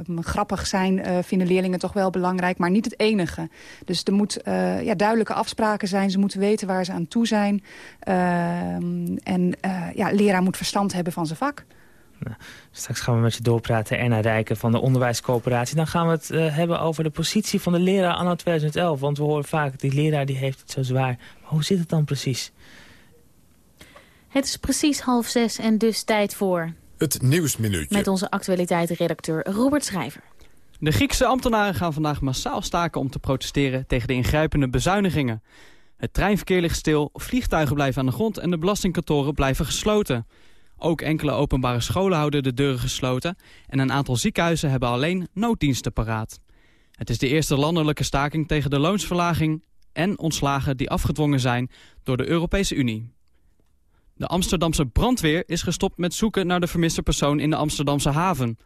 Uh, grappig zijn vinden leerlingen toch wel belangrijk, maar niet het enige. Dus er moet ja, duidelijke afspraken zijn. Ze moeten weten waar ze aan toe zijn. Ehm, en ja, leraar moet verstand hebben van zijn vak. Nou, straks gaan we met je doorpraten, Erna Rijken van de Onderwijscoöperatie. Dan gaan we het uh, hebben over de positie van de leraar anno 2011. Want we horen vaak, die leraar die heeft het zo zwaar. Maar hoe zit het dan precies? Het is precies half zes en dus tijd voor... Het Nieuwsminuutje. Met onze actualiteitenredacteur Robert Schrijver. De Griekse ambtenaren gaan vandaag massaal staken om te protesteren tegen de ingrijpende bezuinigingen. Het treinverkeer ligt stil, vliegtuigen blijven aan de grond en de belastingkantoren blijven gesloten. Ook enkele openbare scholen houden de deuren gesloten en een aantal ziekenhuizen hebben alleen nooddiensten paraat. Het is de eerste landelijke staking tegen de loonsverlaging en ontslagen die afgedwongen zijn door de Europese Unie. De Amsterdamse brandweer is gestopt met zoeken naar de vermiste persoon in de Amsterdamse haven.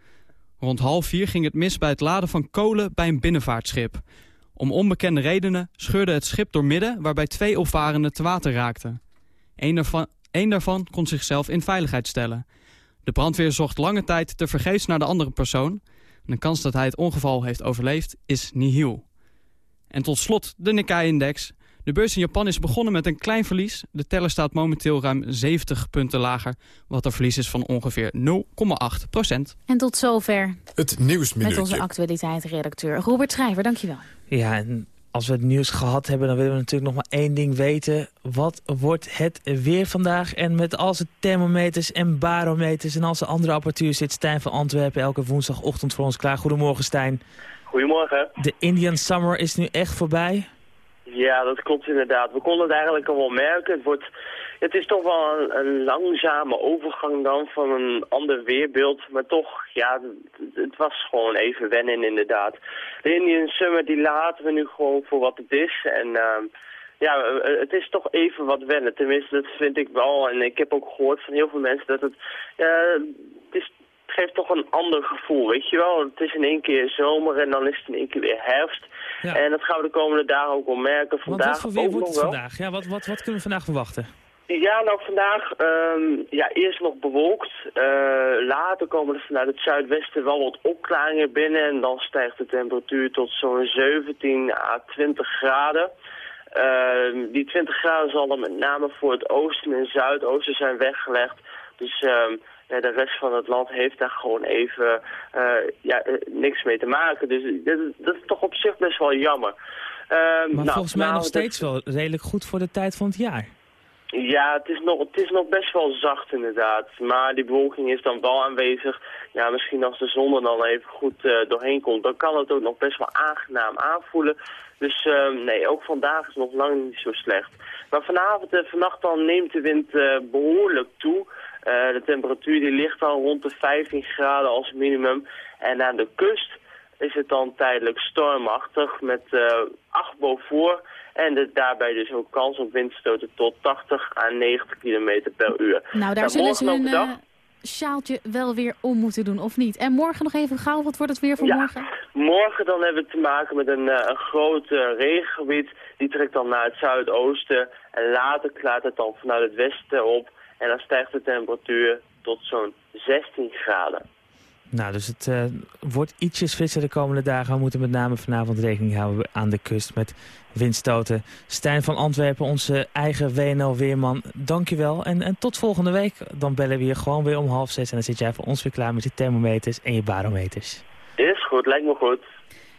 Rond half vier ging het mis bij het laden van kolen bij een binnenvaartschip. Om onbekende redenen scheurde het schip door midden waarbij twee opvarenden te water raakten. Eén daarvan, één daarvan kon zichzelf in veiligheid stellen. De brandweer zocht lange tijd tevergeefs naar de andere persoon. De kans dat hij het ongeval heeft overleefd is nihil. En tot slot de Nikkei-index. De beurs in Japan is begonnen met een klein verlies. De teller staat momenteel ruim 70 punten lager, wat een verlies is van ongeveer 0,8 procent. En tot zover het nieuwsminuutje. Met onze actualiteitsredacteur Robert Schrijver, dankjewel. Ja, en als we het nieuws gehad hebben, dan willen we natuurlijk nog maar één ding weten. Wat wordt het weer vandaag? En met al zijn thermometers en barometers en al zijn andere apparatuur zit Stijn van Antwerpen elke woensdagochtend voor ons klaar. Goedemorgen Stijn. Goedemorgen. De Indian Summer is nu echt voorbij. Ja, dat klopt inderdaad. We konden het eigenlijk al wel merken. Het, wordt, het is toch wel een, een langzame overgang dan van een ander weerbeeld. Maar toch, ja, het, was gewoon even wennen inderdaad. De Indian Summer, die laten we nu gewoon voor wat het is. En uh, ja, het is toch even wat wennen. Tenminste, dat vind ik wel. En ik heb ook gehoord van heel veel mensen dat het... Uh, het is geeft toch een ander gevoel, weet je wel. Het is in één keer zomer en dan is het in één keer weer herfst. Ja. En dat gaan we de komende dagen ook wel merken. Vandaag Want wat voor weer wordt het vandaag? Ja, wat, wat, wat kunnen we vandaag verwachten? Ja, nou vandaag um, ja, eerst nog bewolkt. Uh, later komen er vanuit het zuidwesten wel wat opklaringen binnen. En dan stijgt de temperatuur tot zo'n 17 à 20 graden. Uh, die 20 graden zal dan met name voor het oosten en zuidoosten zijn weggelegd. Dus um, ja, de rest van het land heeft daar gewoon even uh, ja, eh, niks mee te maken. Dus dat, dat, is toch op zich best wel jammer. Maar nou, volgens mij nog steeds wel redelijk goed voor de tijd van het jaar. Ja, het is, nog, het is nog best wel zacht inderdaad. Maar die bewolking is dan wel aanwezig. Ja, misschien als de zon er dan even goed uh, doorheen komt, dan kan het ook nog best wel aangenaam aanvoelen. Dus uh, nee, ook vandaag is nog lang niet zo slecht. Maar vanavond en vannacht dan neemt de wind uh, behoorlijk toe. De temperatuur die ligt al rond de 15 graden als minimum. En aan de kust is het dan tijdelijk stormachtig met uh, 8 boven en de, daarbij dus ook kans op windstoten tot 80 à 90 km per uur. Nou, daar zullen ze hun uh, sjaaltje wel weer om moeten doen, of niet? En morgen nog even gauw, wat wordt het weer voor ja, morgen? Morgen dan hebben we te maken met een, uh, een groot uh, regengebied. Die trekt dan naar het zuidoosten. En later klaart het dan vanuit het westen op. En dan stijgt de temperatuur tot zo'n 16 graden. Nou, dus het uh, wordt ietsjes frisser de komende dagen. We moeten met name vanavond rekening houden aan de kust met windstoten. Stijn van Antwerpen, onze eigen WNL-weerman, dankjewel. En, en tot volgende week. Dan bellen we je gewoon weer om half zes. En dan zit jij voor ons weer klaar met je thermometers en je barometers. Is goed, lijkt me goed.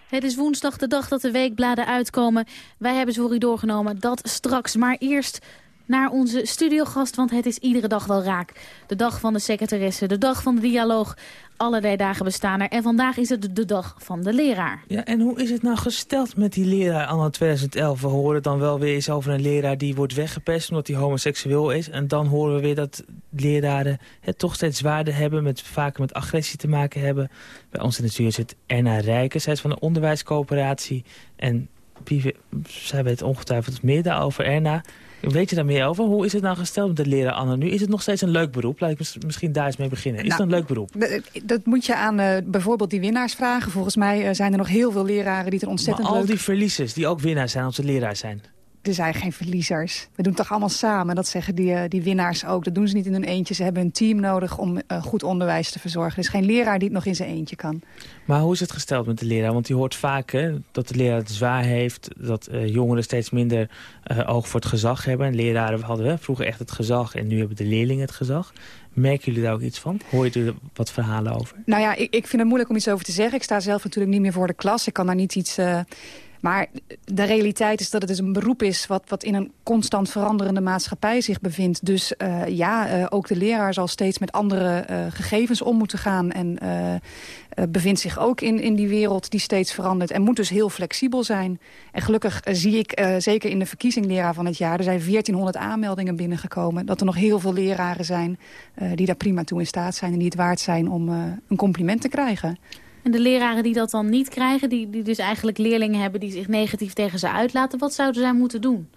Het is woensdag de dag dat de weekbladen uitkomen. Wij hebben ze voor u doorgenomen, dat straks. Maar eerst naar onze studiogast, want het is iedere dag wel raak. De dag van de secretaresse, de dag van de dialoog. Allerlei dagen bestaan er. En vandaag is het de dag van de leraar. Ja, en hoe is het nou gesteld met die leraar anno 2011? We horen dan wel weer eens over een leraar die wordt weggepest omdat hij homoseksueel is. En dan horen we weer dat leraren het toch steeds zwaarder hebben, met, vaker met agressie te maken hebben. Bij ons in de studio zit Erna Rijken, zij is van de onderwijscoöperatie. En zij weet ongetwijfeld meer daarover, Erna. Weet je daar meer over? Hoe is het nou gesteld met de leren Anne nu? Is het nog steeds een leuk beroep? Laat ik misschien daar eens mee beginnen. Is nou, het een leuk beroep? Dat moet je aan uh, bijvoorbeeld die winnaars vragen. Volgens mij uh, zijn er nog heel veel leraren die het ontzettend maar al die verliezers die ook winnaars zijn als ze leraar zijn. Er zijn geen verliezers. We doen het toch allemaal samen. Dat zeggen die, eh, die winnaars ook. Dat doen ze niet in hun eentje. Ze hebben een team nodig om uh, goed onderwijs te verzorgen. Er is geen leraar die het nog in zijn eentje kan. Maar hoe is het gesteld met de leraar? Want je hoort vaak hè, dat de leraar het zwaar heeft. Dat uh, jongeren steeds minder oog voor het gezag hebben. En leraren hadden we vroeger echt het gezag. En nu hebben de leerlingen het gezag. Merken jullie daar ook iets van? Hoor je er wat verhalen over? Nou ja, ik, ik vind het moeilijk om iets over te zeggen. Ik sta zelf natuurlijk niet meer voor de klas. Ik kan daar niet iets... Maar de realiteit is dat het dus een beroep is... wat, wat in een constant veranderende maatschappij zich bevindt. Dus uh, ja, uh, ook de leraar zal steeds met andere uh, gegevens om moeten gaan... en bevindt zich ook in, in die wereld die steeds verandert... en moet dus heel flexibel zijn. En gelukkig zie ik, zeker in de verkiezing leraar van het jaar... er zijn 1400 aanmeldingen binnengekomen... dat er nog heel veel leraren zijn die daar prima toe in staat zijn... en die het waard zijn om een compliment te krijgen. En de leraren die dat dan niet krijgen, die, die dus eigenlijk leerlingen hebben die zich negatief tegen ze uitlaten, wat zouden zij moeten doen?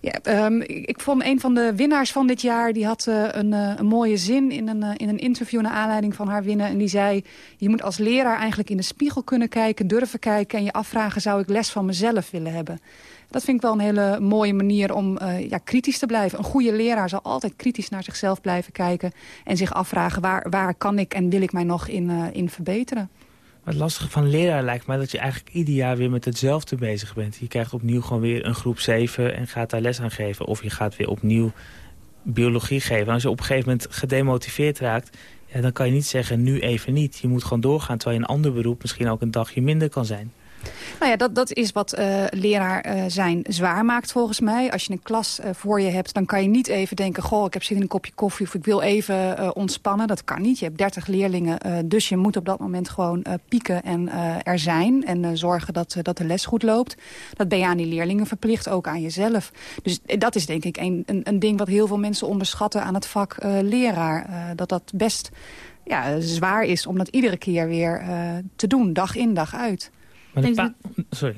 Ja, um, ik vond een van de winnaars van dit jaar... die had uh, een, uh, een, mooie zin in een, uh, in een interview... naar aanleiding van haar winnen. En die zei... je moet als leraar eigenlijk in de spiegel kunnen kijken... durven kijken en je afvragen... zou ik les van mezelf willen hebben? Dat vind ik wel een hele mooie manier om ja, kritisch te blijven. Een goede leraar zal altijd kritisch naar zichzelf blijven kijken... en zich afvragen waar, waar kan ik en wil ik mij nog in, in verbeteren. Het lastige van leraar lijkt mij dat je eigenlijk ieder jaar weer met hetzelfde bezig bent. Je krijgt opnieuw gewoon weer een groep 7 en gaat daar les aan geven. Of je gaat weer opnieuw biologie geven. En als je op een gegeven moment gedemotiveerd raakt... Dan kan je niet zeggen nu even niet. Je moet gewoon doorgaan terwijl je een ander beroep misschien ook een dagje minder kan zijn. Nou ja, dat, dat is wat uh, leraar uh, zijn zwaar maakt volgens mij. Als je een klas uh, voor je hebt, dan kan je niet even denken... goh, ik heb zin in een kopje koffie of ik wil even ontspannen. Dat kan niet. Je hebt 30 leerlingen, dus je moet op dat moment gewoon pieken en er zijn... en zorgen dat, dat de les goed loopt. Dat ben je aan die leerlingen verplicht, ook aan jezelf. Dus dat is denk ik een, een, een ding wat heel veel mensen onderschatten aan het vak leraar. dat dat best ja, zwaar is om dat iedere keer weer te doen, dag in, dag uit. Denkt u, Sorry.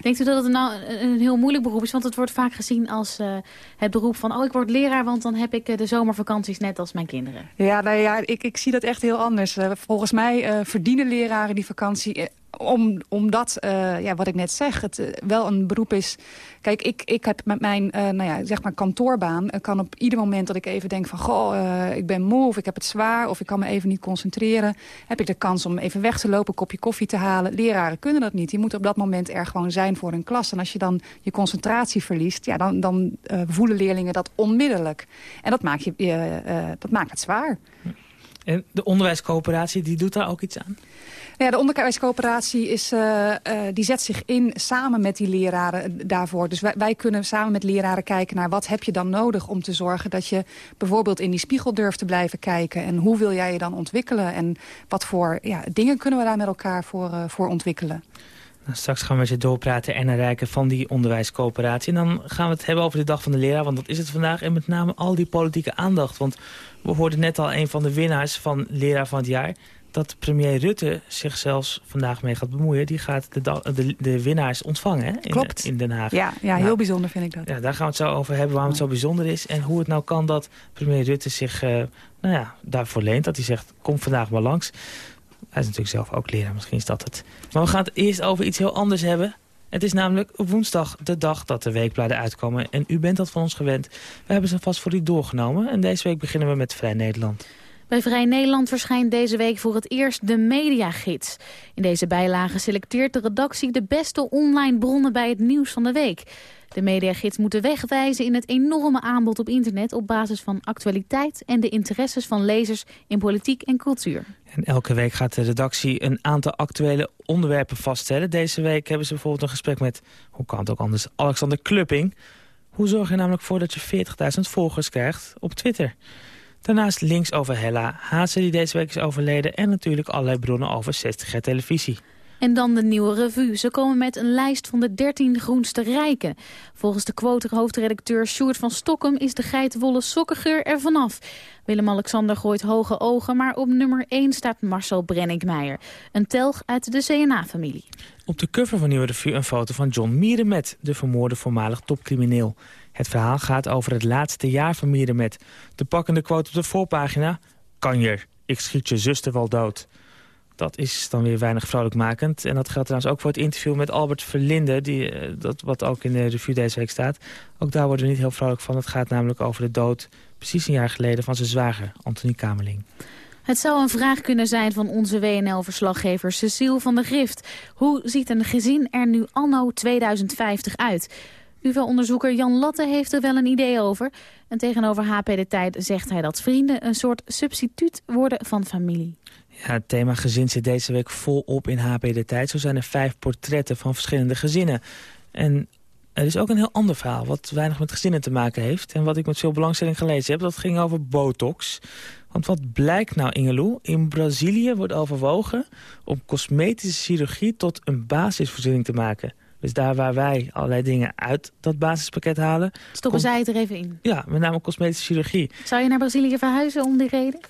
Denkt u dat het nou een heel moeilijk beroep is? Want het wordt vaak gezien als uh, het beroep van... oh, ik word leraar, want dan heb ik uh, de zomervakanties net als mijn kinderen. Ja, nou ja ik, ik zie dat echt heel anders. Uh, volgens mij verdienen leraren die vakantie om, omdat, uh, ja, wat ik net zeg, het uh, wel een beroep is... Kijk, ik, ik heb met mijn uh, nou ja, zeg maar kantoorbaan... kan op ieder moment dat ik even denk van... goh, ik ben moe of ik heb het zwaar... of ik kan me even niet concentreren... heb ik de kans om even weg te lopen, een kopje koffie te halen. Leraren kunnen dat niet. Die moeten op dat moment er gewoon zijn voor hun klas. En als je dan je concentratie verliest... Ja, dan, dan voelen leerlingen dat onmiddellijk. En dat maakt, je, dat maakt het zwaar. En de onderwijscoöperatie, die doet daar ook iets aan? Ja, de onderwijscoöperatie is, uh, uh, die zet zich in samen met die leraren daarvoor. Dus wij, kunnen samen met leraren kijken naar wat heb je dan nodig om te zorgen dat je bijvoorbeeld in die spiegel durft te blijven kijken. En hoe wil jij je dan ontwikkelen? En wat voor ja, dingen kunnen we daar met elkaar voor, uh, voor ontwikkelen? Nou, straks gaan we eens doorpraten en rijken van die onderwijscoöperatie. En dan gaan we het hebben over de dag van de leraar, want dat is het vandaag. En met name al die politieke aandacht. Want we hoorden net al een van de winnaars van leraar van het jaar dat premier Rutte zich zelfs vandaag mee gaat bemoeien. Die gaat de, de, de winnaars ontvangen hè, in, Klopt. in Den Haag. Ja, ja heel nou, bijzonder vind ik dat. Ja, daar gaan we het zo over hebben waarom het zo bijzonder is. En hoe het nou kan dat premier Rutte zich uh, nou ja, daarvoor leent. Dat hij zegt, kom vandaag maar langs. Hij is natuurlijk zelf ook leraar, misschien is dat het. Maar we gaan het eerst over iets heel anders hebben. Het is namelijk woensdag de dag dat de weekbladen uitkomen. En u bent dat van ons gewend. We hebben ze vast voor u doorgenomen. En deze week beginnen we met Vrij Nederland. Bij Vrij Nederland verschijnt deze week voor het eerst de Mediagids. In deze bijlage selecteert de redactie de beste online bronnen bij het nieuws van de week. De Mediagids moeten wegwijzen in het enorme aanbod op internet... op basis van actualiteit en de interesses van lezers in politiek en cultuur. En elke week gaat de redactie een aantal actuele onderwerpen vaststellen. Deze week hebben ze bijvoorbeeld een gesprek met, hoe kan het ook anders, Alexander Klupping. Hoe zorg je namelijk voor dat je 40.000 volgers krijgt op Twitter? Daarnaast links over Hella Haase die deze week is overleden... en natuurlijk allerlei bronnen over 60 jaar televisie. En dan de nieuwe revue. Ze komen met een lijst van de 13 groenste rijken. Volgens de quote-hoofdredacteur Sjoerd van Stokkem... is de geitenwolle sokkengeur er vanaf. Willem-Alexander gooit hoge ogen... maar op nummer 1 staat Marcel Brenninkmeijer. Een telg uit de CNA-familie. Op de cover van Nieuwe Revue een foto van John Mierenmet... de vermoorde voormalig topcrimineel. Het verhaal gaat over het laatste jaar van Mierenmet. De pakkende quote op de voorpagina... Kanjer, ik schiet je zuster wel dood. Dat is dan weer weinig vrolijkmakend. En dat geldt trouwens ook voor het interview met Albert Verlinde... Die, eh, dat, wat ook in de review deze week staat. Ook daar worden we niet heel vrolijk van. Het gaat namelijk over de dood, precies een jaar geleden... van zijn zwager, Anthony Kamerling. Het zou een vraag kunnen zijn van onze WNL-verslaggever Cecile van der Grift. Hoe ziet een gezin er nu anno 2050 uit? UvA-onderzoeker Jan Latte heeft er wel een idee over. En tegenover HP De Tijd zegt hij dat vrienden een soort substituut worden van familie. Ja, het thema gezin zit deze week volop in HP De Tijd. Zo zijn er vijf portretten van verschillende gezinnen. En er is ook een heel ander verhaal wat weinig met gezinnen te maken heeft. En wat ik met veel belangstelling gelezen heb, dat ging over botox. Want wat blijkt nou, Ingeloe? In Brazilië wordt overwogen om cosmetische chirurgie tot een basisvoorziening te maken. Dus daar waar wij allerlei dingen uit dat basispakket halen... Stoppen zij het er even in? Ja, met name cosmetische chirurgie. Zou je naar Brazilië verhuizen om die reden?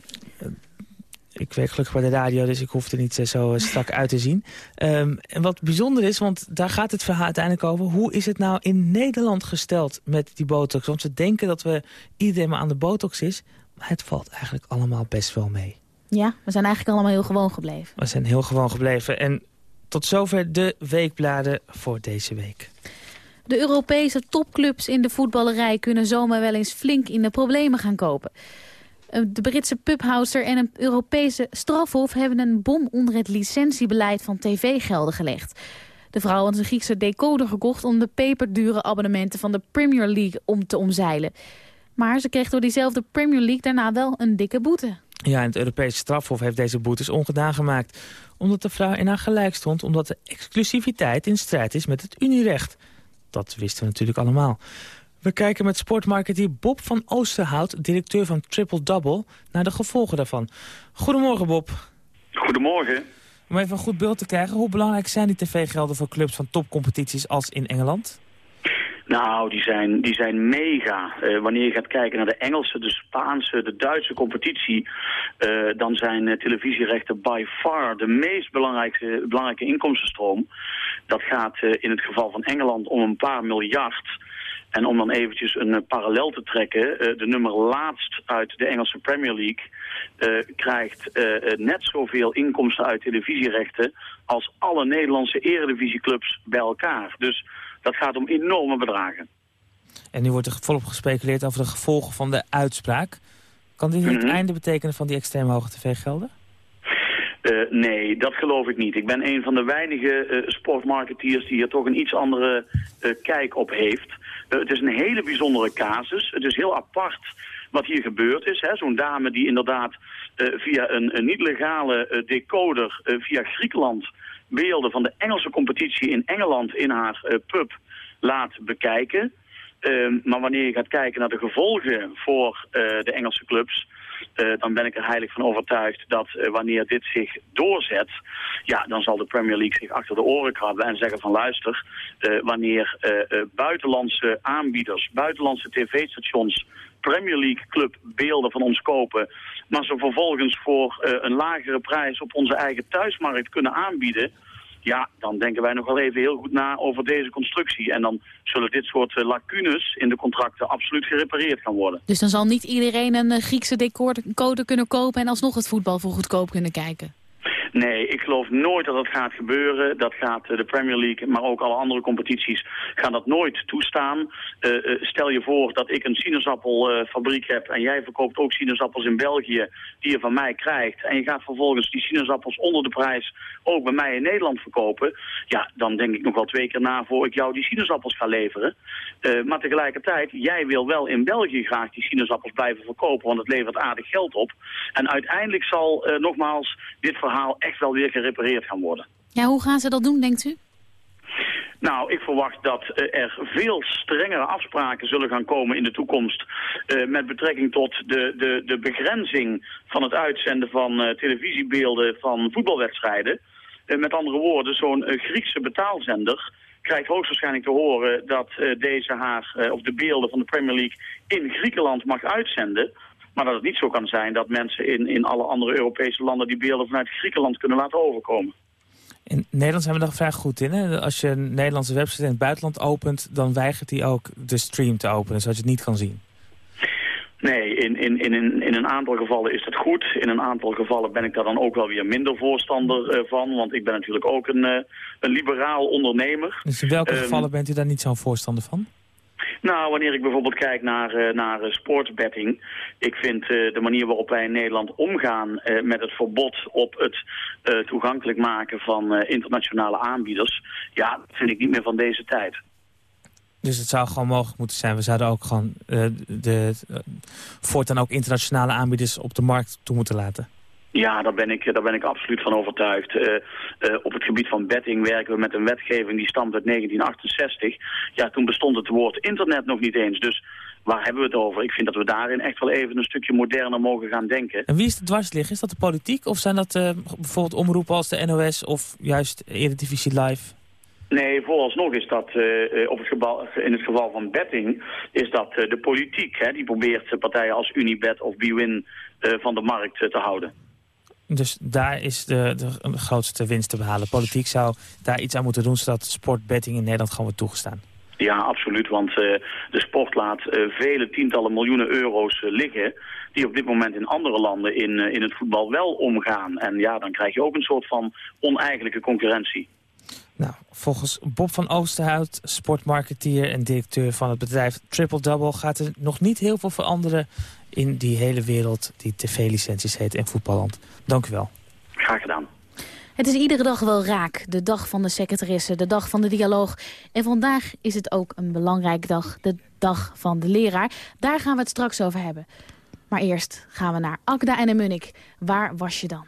Ik werk gelukkig bij de radio, dus ik hoef er niet eh, zo strak uit te zien. Um, en wat bijzonder is, want daar gaat het verhaal uiteindelijk over... hoe is het nou in Nederland gesteld met die botox? Want we denken dat we iedereen maar aan de botox is... maar het valt eigenlijk allemaal best wel mee. Ja, we zijn eigenlijk allemaal heel gewoon gebleven. We zijn heel gewoon gebleven. En tot zover de weekbladen voor deze week. De Europese topclubs in de voetballerij kunnen zomaar wel eens flink in de problemen gaan kopen. Eh, de Britse pubhouser en een Europese strafhof hebben een bom onder het licentiebeleid van tv-gelden gelegd. De vrouw had een Griekse decoder gekocht om de peperdure abonnementen van de Premier League om te omzeilen. Maar ze kreeg door diezelfde Premier League daarna wel een dikke boete. Ja, en het Europese strafhof heeft deze boetes ongedaan gemaakt. Omdat de vrouw in haar gelijk stond omdat de exclusiviteit in strijd is met het Unierecht. Dat wisten we natuurlijk allemaal. We kijken met sportmarketeer Bob van Oosterhout, directeur van Triple Double, naar de gevolgen daarvan. Goedemorgen Bob. Goedemorgen. Om even een goed beeld te krijgen, hoe belangrijk zijn die tv-gelden voor clubs van topcompetities als in Engeland? Nou, die zijn, die zijn mega. Uh, wanneer je gaat kijken naar de Engelse, de Spaanse, de Duitse competitie... Uh, dan zijn uh, televisierechten by far de meest belangrijke, belangrijke inkomstenstroom. Dat gaat in het geval van Engeland om een paar miljard... En om dan eventjes een uh, parallel te trekken, uh, de nummer laatst uit de Engelse Premier League uh, krijgt net zoveel inkomsten uit televisierechten als alle Nederlandse eredivisieclubs bij elkaar. Dus dat gaat om enorme bedragen. En nu wordt er volop gespeculeerd over de gevolgen van de uitspraak. Kan dit mm -hmm. het einde betekenen van die extreem hoge tv-gelden? Uh, nee, dat geloof ik niet. Ik ben een van de weinige uh, sportmarketeers die hier toch een iets andere uh, kijk op heeft. het is een hele bijzondere casus. Het is heel apart wat hier gebeurd is. Zo'n dame die inderdaad via een, een niet-legale decoder via Griekenland beelden van de Engelse competitie in Engeland in haar pub laat bekijken. maar wanneer je gaat kijken naar de gevolgen voor de Engelse clubs... Uh, dan ben ik er heilig van overtuigd dat wanneer dit zich doorzet, ja, dan zal de Premier League zich achter de oren krabben en zeggen van luister, wanneer buitenlandse aanbieders, buitenlandse tv-stations Premier League club beelden van ons kopen, maar ze vervolgens voor een lagere prijs op onze eigen thuismarkt kunnen aanbieden, ja, dan denken wij nog wel even heel goed na over deze constructie. En dan zullen dit soort uh, lacunes in de contracten absoluut gerepareerd gaan worden. Dus dan zal niet iedereen een uh, Griekse decorcode kunnen kopen... en alsnog het voetbal voor goedkoop kunnen kijken? Nee, ik geloof nooit dat dat gaat gebeuren. Dat gaat de Premier League, maar ook alle andere competities, gaan dat nooit toestaan. Uh, uh, stel je voor dat ik een sinaasappelfabriek heb en jij verkoopt ook sinaasappels in België die je van mij krijgt. En je gaat vervolgens die sinaasappels onder de prijs ook bij mij in Nederland verkopen. Ja, dan denk ik nog wel twee keer na voor ik jou die sinaasappels ga leveren. maar tegelijkertijd, jij wil wel in België graag die sinaasappels blijven verkopen, want het levert aardig geld op. En uiteindelijk zal nogmaals dit verhaal echt wel weer gerepareerd gaan worden. Ja, hoe gaan ze dat doen, denkt u? Nou, ik verwacht dat uh, er veel strengere afspraken zullen gaan komen in de toekomst... Uh, met betrekking tot de, de, de begrenzing van het uitzenden van uh, televisiebeelden van voetbalwedstrijden. met andere woorden, zo'n Griekse betaalzender krijgt hoogstwaarschijnlijk te horen dat deze haar, of de beelden van de Premier League in Griekenland mag uitzenden... Maar dat het niet zo kan zijn dat mensen in, in alle andere Europese landen die beelden vanuit Griekenland kunnen laten overkomen. In Nederland zijn we daar vrij goed in. Hè? Als je een Nederlandse website in het buitenland opent, dan weigert hij ook de stream te openen, zodat je het niet kan zien. Nee, in, in, in, een- in een aantal gevallen is dat goed. In een aantal gevallen ben ik daar dan ook wel weer minder voorstander eh, van. Want ik ben natuurlijk ook een, eh, een liberaal ondernemer. Dus in welke Ehm, gevallen bent u daar niet zo'n voorstander van? Nou, wanneer ik bijvoorbeeld kijk naar, eh, naar eh, sportsbetting... ik vind eh, de manier waarop wij in Nederland omgaan met het verbod... op het toegankelijk maken van internationale aanbieders... ja, dat vind ik niet meer van deze tijd. Dus het zou gewoon mogelijk moeten zijn. We zouden ook gewoon de, eh, voortaan ook internationale aanbieders op de markt toe moeten laten. Ja, daar ben ik, daar ben ik absoluut van overtuigd. Eh, eh, op het gebied van betting werken we met een wetgeving die stamt uit 1968. Ja, toen bestond het woord internet nog niet eens. Dus waar hebben we het over? Ik vind dat we daarin echt wel even een stukje moderner mogen gaan denken. En wie is de dwarsligger? Is dat de politiek? Of zijn dat eh, bijvoorbeeld omroepen als de NOS of juist Eredivisie Live? Nee, vooralsnog is dat, op het geval, in het geval van betting, is dat de politiek. Hè, die probeert partijen als Unibet of Bwin van de markt te houden. Dus daar is de, de, grootste winst te behalen. Politiek zou daar iets aan moeten doen... zodat sportbetting in Nederland gewoon wordt toegestaan. Ja, absoluut, want eh, de sport laat eh, vele tientallen miljoenen euro's eh, liggen... die op dit moment in andere landen in, in het voetbal wel omgaan. En ja, dan krijg je ook een soort van oneigenlijke concurrentie. Nou, volgens Bob van Oosterhout, sportmarketeer en directeur van het bedrijf Triple Double... gaat er nog niet heel veel veranderen in die hele wereld die tv-licenties heet in voetballand. Dank u wel. Graag gedaan. Het is iedere dag wel raak. De dag van de secretaresse, de dag van de dialoog. En vandaag is het ook een belangrijke dag, de dag van de leraar. Daar gaan we het straks over hebben. Maar eerst gaan we naar Akda en Munnik. Waar was je dan?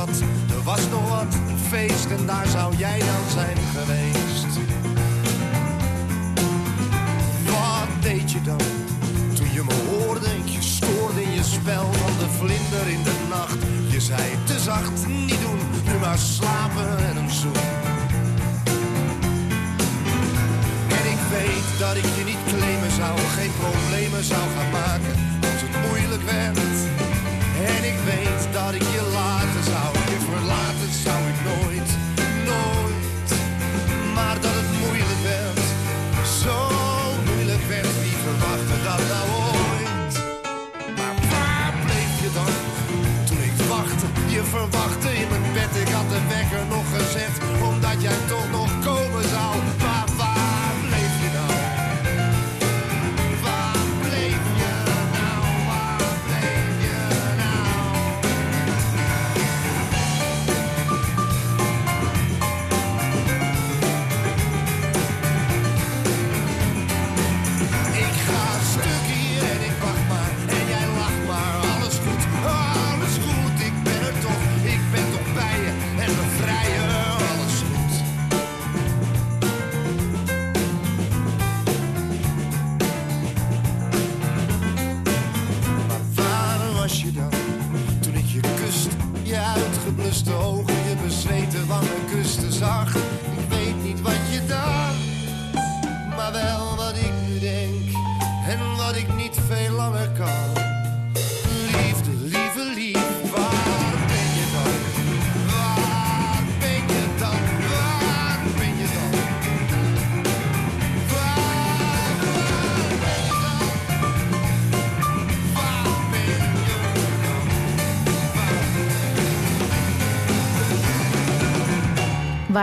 Er was nog wat, een feest en daar zou jij dan zijn geweest. Wat deed je dan? Toen je me hoorde, je stoorde in je spel van de vlinder in de nacht. Je zei te zacht, niet doen, nu maar slapen en een zoen. En ik weet dat ik je niet claimen zou, geen problemen zou gaan maken als het moeilijk werd.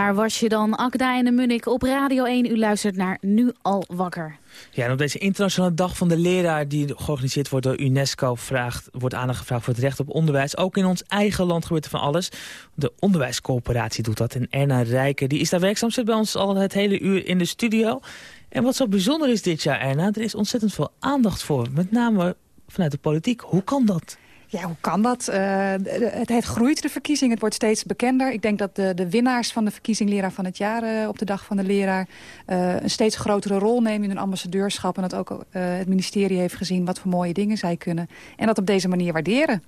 Waar was je dan? Akda en de Munnik op Radio 1. U luistert naar Nu al wakker. Ja, en op deze internationale dag van de leraar... die georganiseerd wordt door UNESCO... Vraagt, wordt aandacht gevraagd voor het recht op onderwijs. Ook in ons eigen land gebeurt er van alles. De onderwijscoöperatie doet dat. En Erna Rijken die is daar werkzaam. Zit bij ons al het hele uur in de studio. En wat zo bijzonder is dit jaar, Erna... er is ontzettend veel aandacht voor. Met name vanuit de politiek. Hoe kan dat? Ja, hoe kan dat? Eh, het, groeit, de verkiezing. Het wordt steeds bekender. Ik denk dat de, de winnaars van de verkiezing leraar van het jaar... eh, op de dag van de leraar eh, een steeds grotere rol nemen in hun ambassadeurschap. En dat ook het ministerie heeft gezien wat voor mooie dingen zij kunnen. En dat op deze manier waarderen.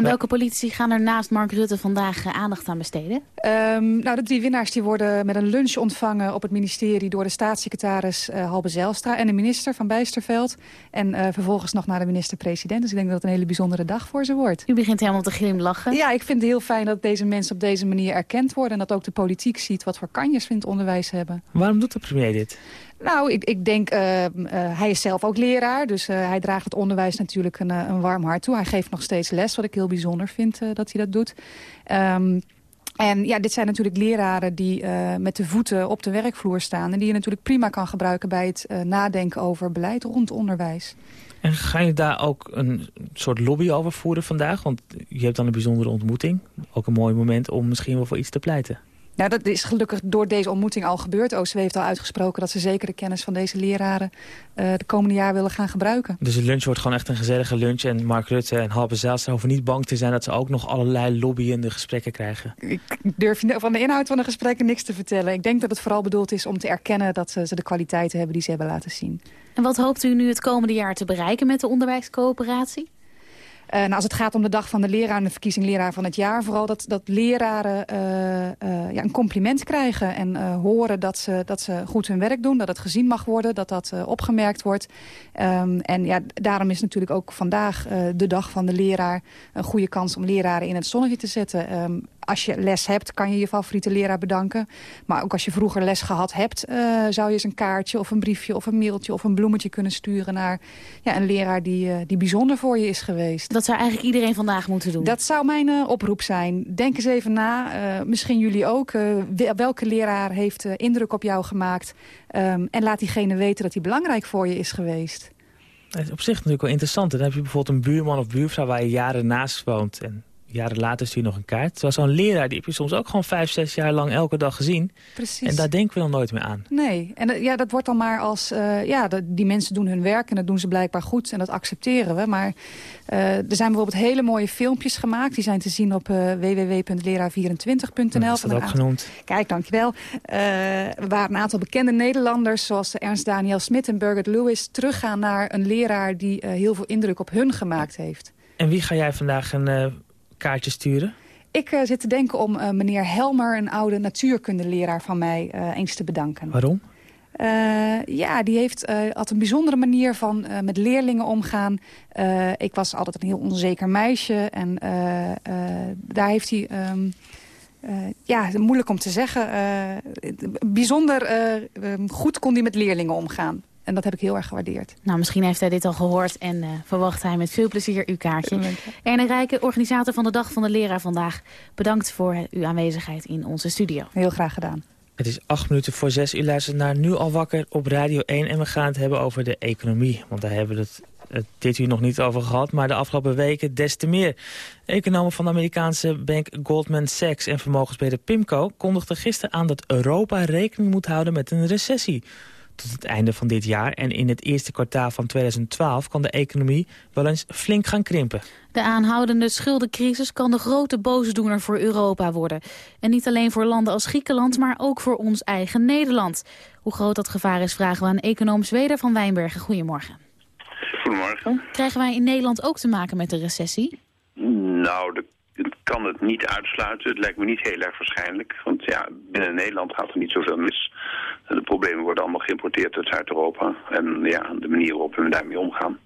En welke politici gaan er naast Mark Rutte vandaag eh, aandacht aan besteden? Ehm, nou, de drie winnaars die worden met een lunch ontvangen op het ministerie... door de staatssecretaris uh, Halbe Zijlstra en de minister van Bijsterveld. En uh, vervolgens nog naar de minister-president. Dus ik denk dat het een hele bijzondere dag voor ze wordt. U begint helemaal te glimlachen. Ja, ik vind het heel fijn dat deze mensen op deze manier erkend worden... en dat ook de politiek ziet wat voor kanjes we in het onderwijs hebben. Waarom doet de premier dit? Nou, ik, ik denk, uh, uh, hij is zelf ook leraar. Dus uh, hij draagt het onderwijs natuurlijk een, een, warm hart toe. Hij geeft nog steeds les, wat ik heel bijzonder vind dat hij dat doet. Um, en ja, dit zijn natuurlijk leraren die met de voeten op de werkvloer staan... en die je natuurlijk prima kan gebruiken bij het nadenken over beleid rond onderwijs. En ga je daar ook een soort lobby over voeren vandaag? Want je hebt dan een bijzondere ontmoeting. Ook een mooi moment om misschien wel voor iets te pleiten. Nou, dat is gelukkig door deze ontmoeting al gebeurd. OCW heeft al uitgesproken dat ze zeker de kennis van deze leraren... Uh, de komende jaar willen gaan gebruiken. Dus de lunch wordt gewoon echt een gezellige lunch. En Mark Rutte en Halbe Zijlstra hoeven niet bang te zijn... dat ze ook nog allerlei lobbyende gesprekken krijgen. Ik durf van de inhoud van de gesprekken niks te vertellen. Ik denk dat het vooral bedoeld is om te erkennen... dat ze, ze de kwaliteiten hebben die ze hebben laten zien. En wat hoopt u nu het komende jaar te bereiken met de onderwijscoöperatie? Uh, nou, als het gaat om de dag van de leraar en de verkiezing leraar van het jaar... vooral dat, dat leraren uh, uh, ja, een compliment krijgen en horen dat ze, dat ze goed hun werk doen... dat het gezien mag worden, dat dat opgemerkt wordt. Um, en ja, daarom is natuurlijk ook vandaag de dag van de leraar... een goede kans om leraren in het zonnetje te zetten. Um, als je les hebt, kan je je favoriete leraar bedanken. Maar ook als je vroeger les gehad hebt... Uh, zou je eens een kaartje of een briefje of een mailtje of een bloemetje kunnen sturen... naar ja, een leraar die, uh, die bijzonder voor je is geweest. Dat zou eigenlijk iedereen vandaag moeten doen? Dat zou mijn uh, oproep zijn. Denk eens even na, misschien jullie ook. welke leraar heeft indruk op jou gemaakt? Um, en laat diegene weten dat hij belangrijk voor je is geweest. Het is op zich natuurlijk wel interessant. Dan heb je bijvoorbeeld een buurman of buurvrouw waar je jaren naast woont... en jaren later stuur je nog een kaart. Terwijl zo'n leraar, die heb je soms ook gewoon vijf, zes jaar lang elke dag gezien. Precies. En daar denken we dan nooit meer aan. Nee, en ja, dat wordt dan maar als, uh, ja, die mensen doen hun werk en dat doen ze blijkbaar goed en dat accepteren we. Maar uh, er zijn bijvoorbeeld hele mooie filmpjes gemaakt. Die zijn te zien op uh, www.leraar24.nl. Dat is dat ook genoemd. Kijk, dankjewel. waar een aantal bekende Nederlanders, zoals Ernst Daniel Smit en Birgit Lewis, teruggaan naar een leraar die heel veel indruk op hun gemaakt heeft. En wie ga jij vandaag een kaartje sturen? Ik uh, zit te denken om uh, meneer Helmer, een oude natuurkundeleraar van mij, uh, eens te bedanken. Waarom? ja, die heeft had een bijzondere manier van met leerlingen omgaan. ik was altijd een heel onzeker meisje en daar heeft hij... Um, ja, moeilijk om te zeggen. bijzonder goed kon hij met leerlingen omgaan. En dat heb ik heel erg gewaardeerd. Nou, misschien heeft hij dit al gehoord en uh, verwacht hij met veel plezier uw kaartje. Erne Rijke, organisator van de Dag van de Leraar vandaag. Bedankt voor uw aanwezigheid in onze studio. Heel graag gedaan. Het is acht minuten voor zes. U luistert naar Nu al wakker op Radio 1. En we gaan het hebben over de economie. Want daar hebben we het het dit uur nog niet over gehad, maar de afgelopen weken des te meer. Economen van de Amerikaanse bank Goldman Sachs en vermogensbeheerder PIMCO kondigden gisteren aan dat Europa rekening moet houden met een recessie tot het einde van dit jaar. En in het eerste kwartaal van 2012 kan de economie wel eens flink gaan krimpen. De aanhoudende schuldencrisis kan de grote boosdoener voor Europa worden. En niet alleen voor landen als Griekenland, maar ook voor ons eigen Nederland. Hoe groot dat gevaar is, vragen we aan econoom Zweder van Wijnbergen. Goedemorgen. Goedemorgen. Krijgen wij in Nederland ook te maken met de recessie? Nou, de kan het niet uitsluiten. Het lijkt me niet heel erg waarschijnlijk. Want ja, binnen Nederland gaat er niet zoveel mis. De problemen worden allemaal geïmporteerd uit Zuid-Europa. En ja, de manier waarop we daarmee omgaan.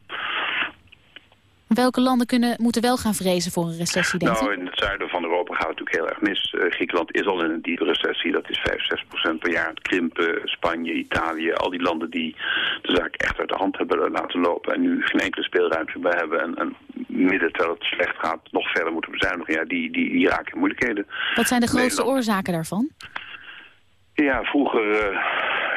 Welke landen kunnen, moeten wel gaan vrezen voor een recessie, denk nou, in het zuiden van Europa gaat het natuurlijk heel erg mis. Uh, Griekenland is al in een diepe recessie. Dat is 5, 6 procent per jaar. Het krimpen, Spanje, Italië, al die landen die de zaak echt uit de hand hebben laten lopen... en nu geen enkele speelruimte meer hebben... en, en midden terwijl het slecht gaat nog verder moeten bezuinigen... Ja, die, die, die raken in moeilijkheden. Wat zijn de grootste oorzaken daarvan? Ja, vroeger, uh,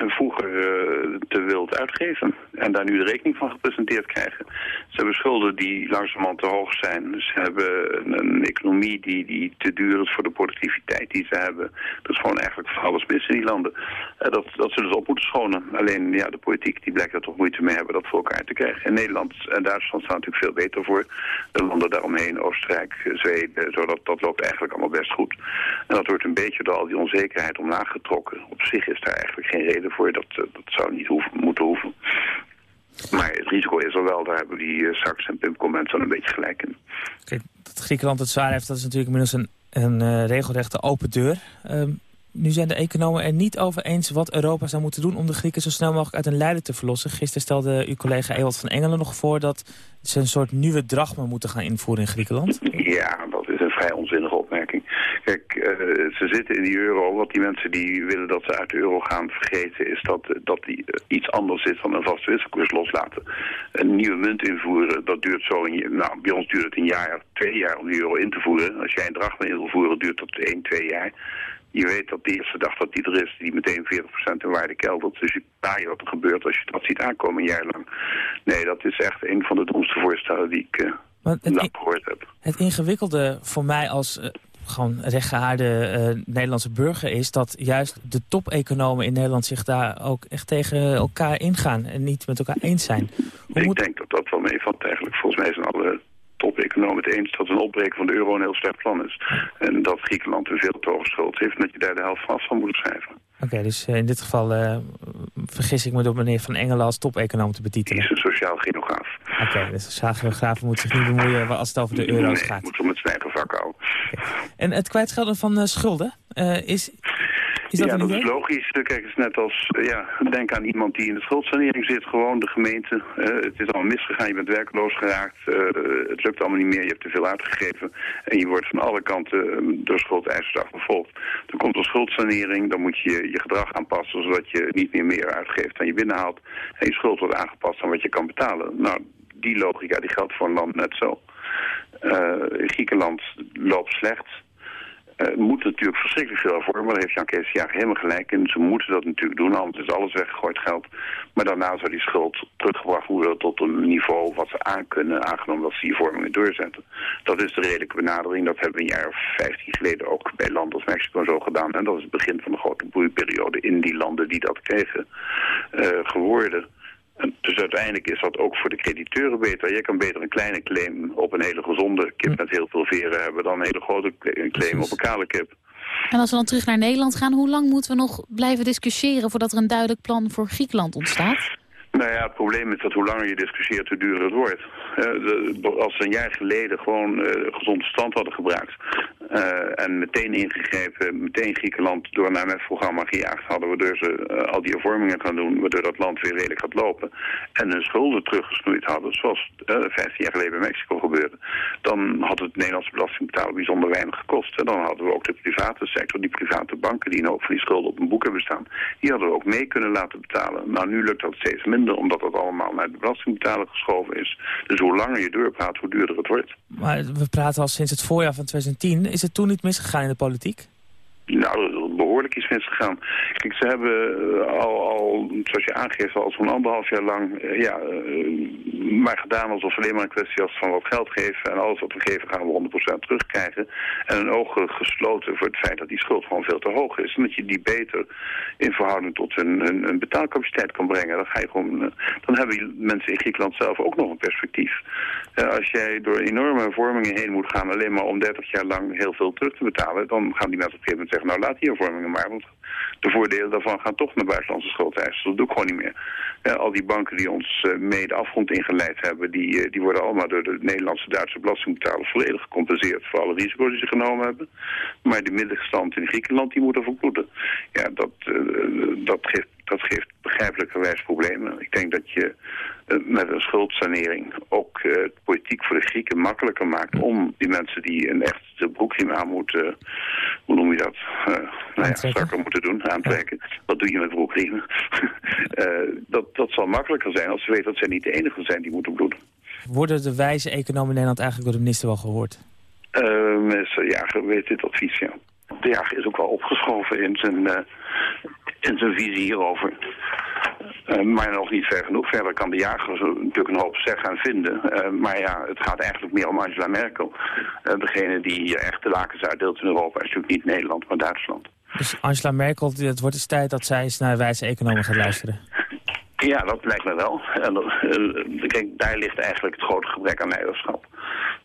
vroeger uh, te wild uitgeven en daar nu de rekening van gepresenteerd krijgen. Ze hebben schulden die langzamerhand te hoog zijn. Ze hebben een, economie die, die te duur is voor de productiviteit die ze hebben. Dat is gewoon eigenlijk van alles mis in die landen. Uh, dat, dat ze op moeten schonen. Alleen ja, de politiek die blijkt er toch moeite mee hebben dat voor elkaar te krijgen. In Nederland en Duitsland staan natuurlijk veel beter voor. De landen daaromheen, Oostenrijk, Zweden, zo, dat, dat loopt eigenlijk allemaal best goed. En dat wordt een beetje door al die onzekerheid omlaag getrokken op zich is daar eigenlijk geen reden voor. Dat, eh, dat zou niet hoeven, moeten hoeven. Maar het risico is er wel, daar hebben die uh, en Pimco mensen een beetje gelijk in. Kijk, dat Griekenland het zwaar heeft, dat is natuurlijk inmiddels een, een eh, regelrechte open deur. Ehm, nu zijn de economen er niet over eens wat Europa zou moeten doen... om de Grieken zo snel mogelijk uit hun lijden te verlossen. Gisteren stelde uw collega Ewald van Engelen nog voor... dat ze een soort nieuwe drachma moeten gaan invoeren in Griekenland. Ja, dat is een vrij onzinnige opmerking. Kijk, eh, ze zitten in die euro. Wat die mensen die willen dat ze uit de euro gaan vergeten... is dat, dat die eh, iets anders is dan een vaste wisselkoers loslaten. Een nieuwe munt invoeren, dat duurt zo... Een, nou, bij ons duurt het een jaar, twee jaar om die euro in te voeren. Als jij een drachma in wil voeren, duurt dat één, twee jaar je weet dat de eerste dag dat die er is, die meteen 40% in waarde keldert. Dus je paar wat er gebeurt als je dat ziet aankomen een jaar lang. Nee, dat is echt een van de domste voorstellen die ik uh, het, gehoord heb. Het ingewikkelde voor mij als uh, gewoon rechtgehaarde uh, Nederlandse burger is... dat juist de top-economen in Nederland zich daar ook echt tegen elkaar ingaan... en niet met elkaar eens zijn. Hoe ik moet... denk dat dat wel meevalt eigenlijk. Volgens mij zijn alle top-econoom het eens dat een opbreken van de euro een heel slecht plan is. En dat Griekenland een veel te hoge schuld heeft en dat je daar de helft van af van moet schrijven. Oké, dus uh, in dit geval uh, vergis ik me door meneer Van Engelen als top-econoom te betitelen. Die is een sociaal geograaf. Oké, okay, dus de sociaal geograaf moet zich niet bemoeien als het over de euro's nee, gaat. moet om het zijn eigen vak houden. Okay. En het kwijtschelden van uh, schulden, is, is dat ja, dat idee? is logisch. Kijk, het is net als, ja, denk aan iemand die in de schuldsanering zit, gewoon de gemeente. Uh, het is allemaal misgegaan, je bent werkloos geraakt, uh, het lukt allemaal niet meer, je hebt te veel uitgegeven. En je wordt van alle kanten door schuldeisers afgevolgd. Dan komt er schuldsanering, dan moet je je gedrag aanpassen, zodat je niet meer meer uitgeeft dan je binnenhaalt. En je schuld wordt aangepast aan wat je kan betalen. Nou, die logica die geldt voor een land net zo. Uh, Griekenland loopt slecht. Uh, moet natuurlijk verschrikkelijk veel voor, maar daar heeft Jan Kees Jager helemaal gelijk in. Ze moeten dat natuurlijk doen, anders is alles weggegooid geld. Maar daarna zou die schuld teruggebracht worden tot een niveau wat ze aan kunnen, aangenomen dat ze die vormingen doorzetten. Dat is de redelijke benadering. Dat hebben we een jaar of 15 geleden ook bij landen als Mexico zo gedaan. En dat is het begin van de grote bloeiperiode in die landen die dat kregen uh, geworden. Dus uiteindelijk is dat ook voor de crediteuren beter. Je kan beter een kleine claim op een hele gezonde kip met heel veel veren hebben... dan een hele grote claim op een kale kip. En als we dan terug naar Nederland gaan, hoe lang moeten we nog blijven discussiëren... voordat er een duidelijk plan voor Griekenland ontstaat? Nou ja, het probleem is dat hoe langer je discussieert, hoe duurder het wordt. De, als ze een jaar geleden gewoon uh, gezond stand hadden gebruikt... Uh, en meteen ingegrepen, meteen Griekenland door een MF-programma gejaagd... hadden we dus al die hervormingen gaan doen, waardoor dat land weer redelijk gaat lopen... en hun schulden teruggesnoeid hadden, zoals 15 jaar geleden bij Mexico gebeurde... dan had het Nederlandse belastingbetaler bijzonder weinig gekost. En dan hadden we ook de private sector, die private banken... die een hoop van die schulden op een boek hebben staan... die hadden we ook mee kunnen laten betalen. Nou, nu lukt dat steeds minder omdat dat allemaal naar de belastingbetaler geschoven is. Dus hoe langer je doorpraat, hoe duurder het wordt. Maar we praten al sinds het voorjaar van 2010. Is het toen niet misgegaan in de politiek? Nou, behoorlijk is misgegaan. Kijk, ze hebben al, al zoals je aangeeft, al zo'n anderhalf jaar lang... Uh, ja, uh, maar gedaan alsof het alleen maar een kwestie was van wat geld geven... en alles wat we geven gaan we 100% terugkrijgen. En een oog gesloten voor het feit dat die schuld gewoon veel te hoog is. En dat je die beter in verhouding tot hun, hun, hun betaalcapaciteit kan brengen. Dan, ga je gewoon, dan hebben mensen in Griekenland zelf ook nog een perspectief. als jij door enorme hervormingen heen moet gaan... alleen maar om 30 jaar lang heel veel terug te betalen... dan gaan die mensen op een gegeven moment nou laat die hervormingen maar, want de voordelen daarvan gaan toch naar buitenlandse schuldeisers. Dat doe ik gewoon niet meer. Al die banken die ons uh, mee de afgrond ingeleid hebben, die, uh, die worden allemaal door de Nederlandse Duitse belastingbetaler volledig gecompenseerd voor alle risico's die ze genomen hebben. Maar de middenstand in Griekenland, die moeten vergoeden. Ja, dat, uh, dat, geeft, dat geeft begrijpelijkerwijs problemen. Ik denk dat je met een schuldsanering ook uh, politiek voor de Grieken makkelijker maakt om die mensen die een echt de broekriem aan moeten, hoe noem je dat, uh, nou ja, zakken moeten doen, aantrekken. Ja. Wat doe je met broekriemen? uh, *laughs* dat, dat zal makkelijker zijn als ze weten dat zij niet de enige zijn die moeten bloeden. Worden de wijze economen in Nederland eigenlijk door de minister wel gehoord? minister Jager weet dit advies, ja. De Jager is ook wel opgeschoven in zijn, in zijn visie hierover. Uh, maar nog niet ver genoeg. Verder kan de jager natuurlijk een hoop zeggen en vinden. Uh, maar ja, het gaat eigenlijk meer om Angela Merkel. Uh, degene die echt de lakens uitdeelt in Europa is natuurlijk niet Nederland, maar Duitsland. Dus Angela Merkel, het wordt eens tijd dat zij eens naar wijze economen gaat luisteren. Ja, dat lijkt me wel. En, kijk, daar ligt eigenlijk het grote gebrek aan leiderschap.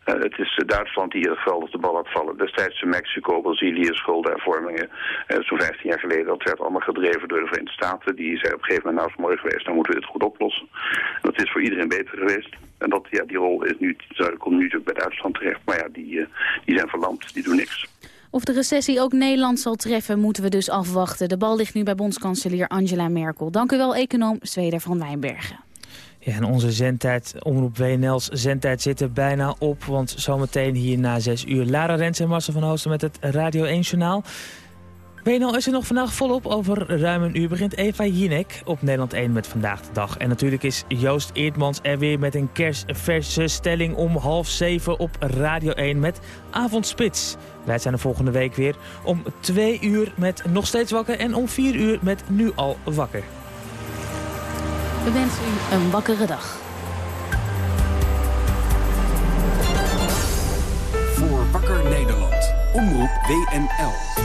Eh, het is Duitsland die hier geweldig de bal laat vallen. Destijds Mexico, Brazilië, schuldenhervormingen. Uh, Zo'n 15 jaar geleden. Dat werd allemaal gedreven door de Verenigde Staten. Die zei op een gegeven moment, nou is het mooi geweest, dan moeten we dit goed oplossen. En dat is voor iedereen beter geweest. En dat, ja, die rol is nu, komt nu natuurlijk bij Duitsland terecht. Maar ja, die, die zijn verlamd, die doen niks. Of de recessie ook Nederland zal treffen, moeten we dus afwachten. De bal ligt nu bij bondskanselier Angela Merkel. Dank u wel, econoom Zweder van Wijnbergen. Ja, en onze zendtijd, Omroep WNL's zendtijd zit er bijna op. Want zometeen hier na 6 uur Lara Rens en Marcel van Hoosten met het Radio 1 Journaal. WNL is er nog vandaag volop. Over ruim een uur begint Eva Jinek op Nederland 1 met Vandaag de Dag. En natuurlijk is Joost Eertmans er weer met een kerstverse stelling om half zeven op Radio 1 met Avondspits. Wij zijn er volgende week weer om twee uur met Nog Steeds Wakker en om vier uur met Nu Al Wakker. We wensen u een wakkere dag. Voor Wakker Nederland. Omroep WNL.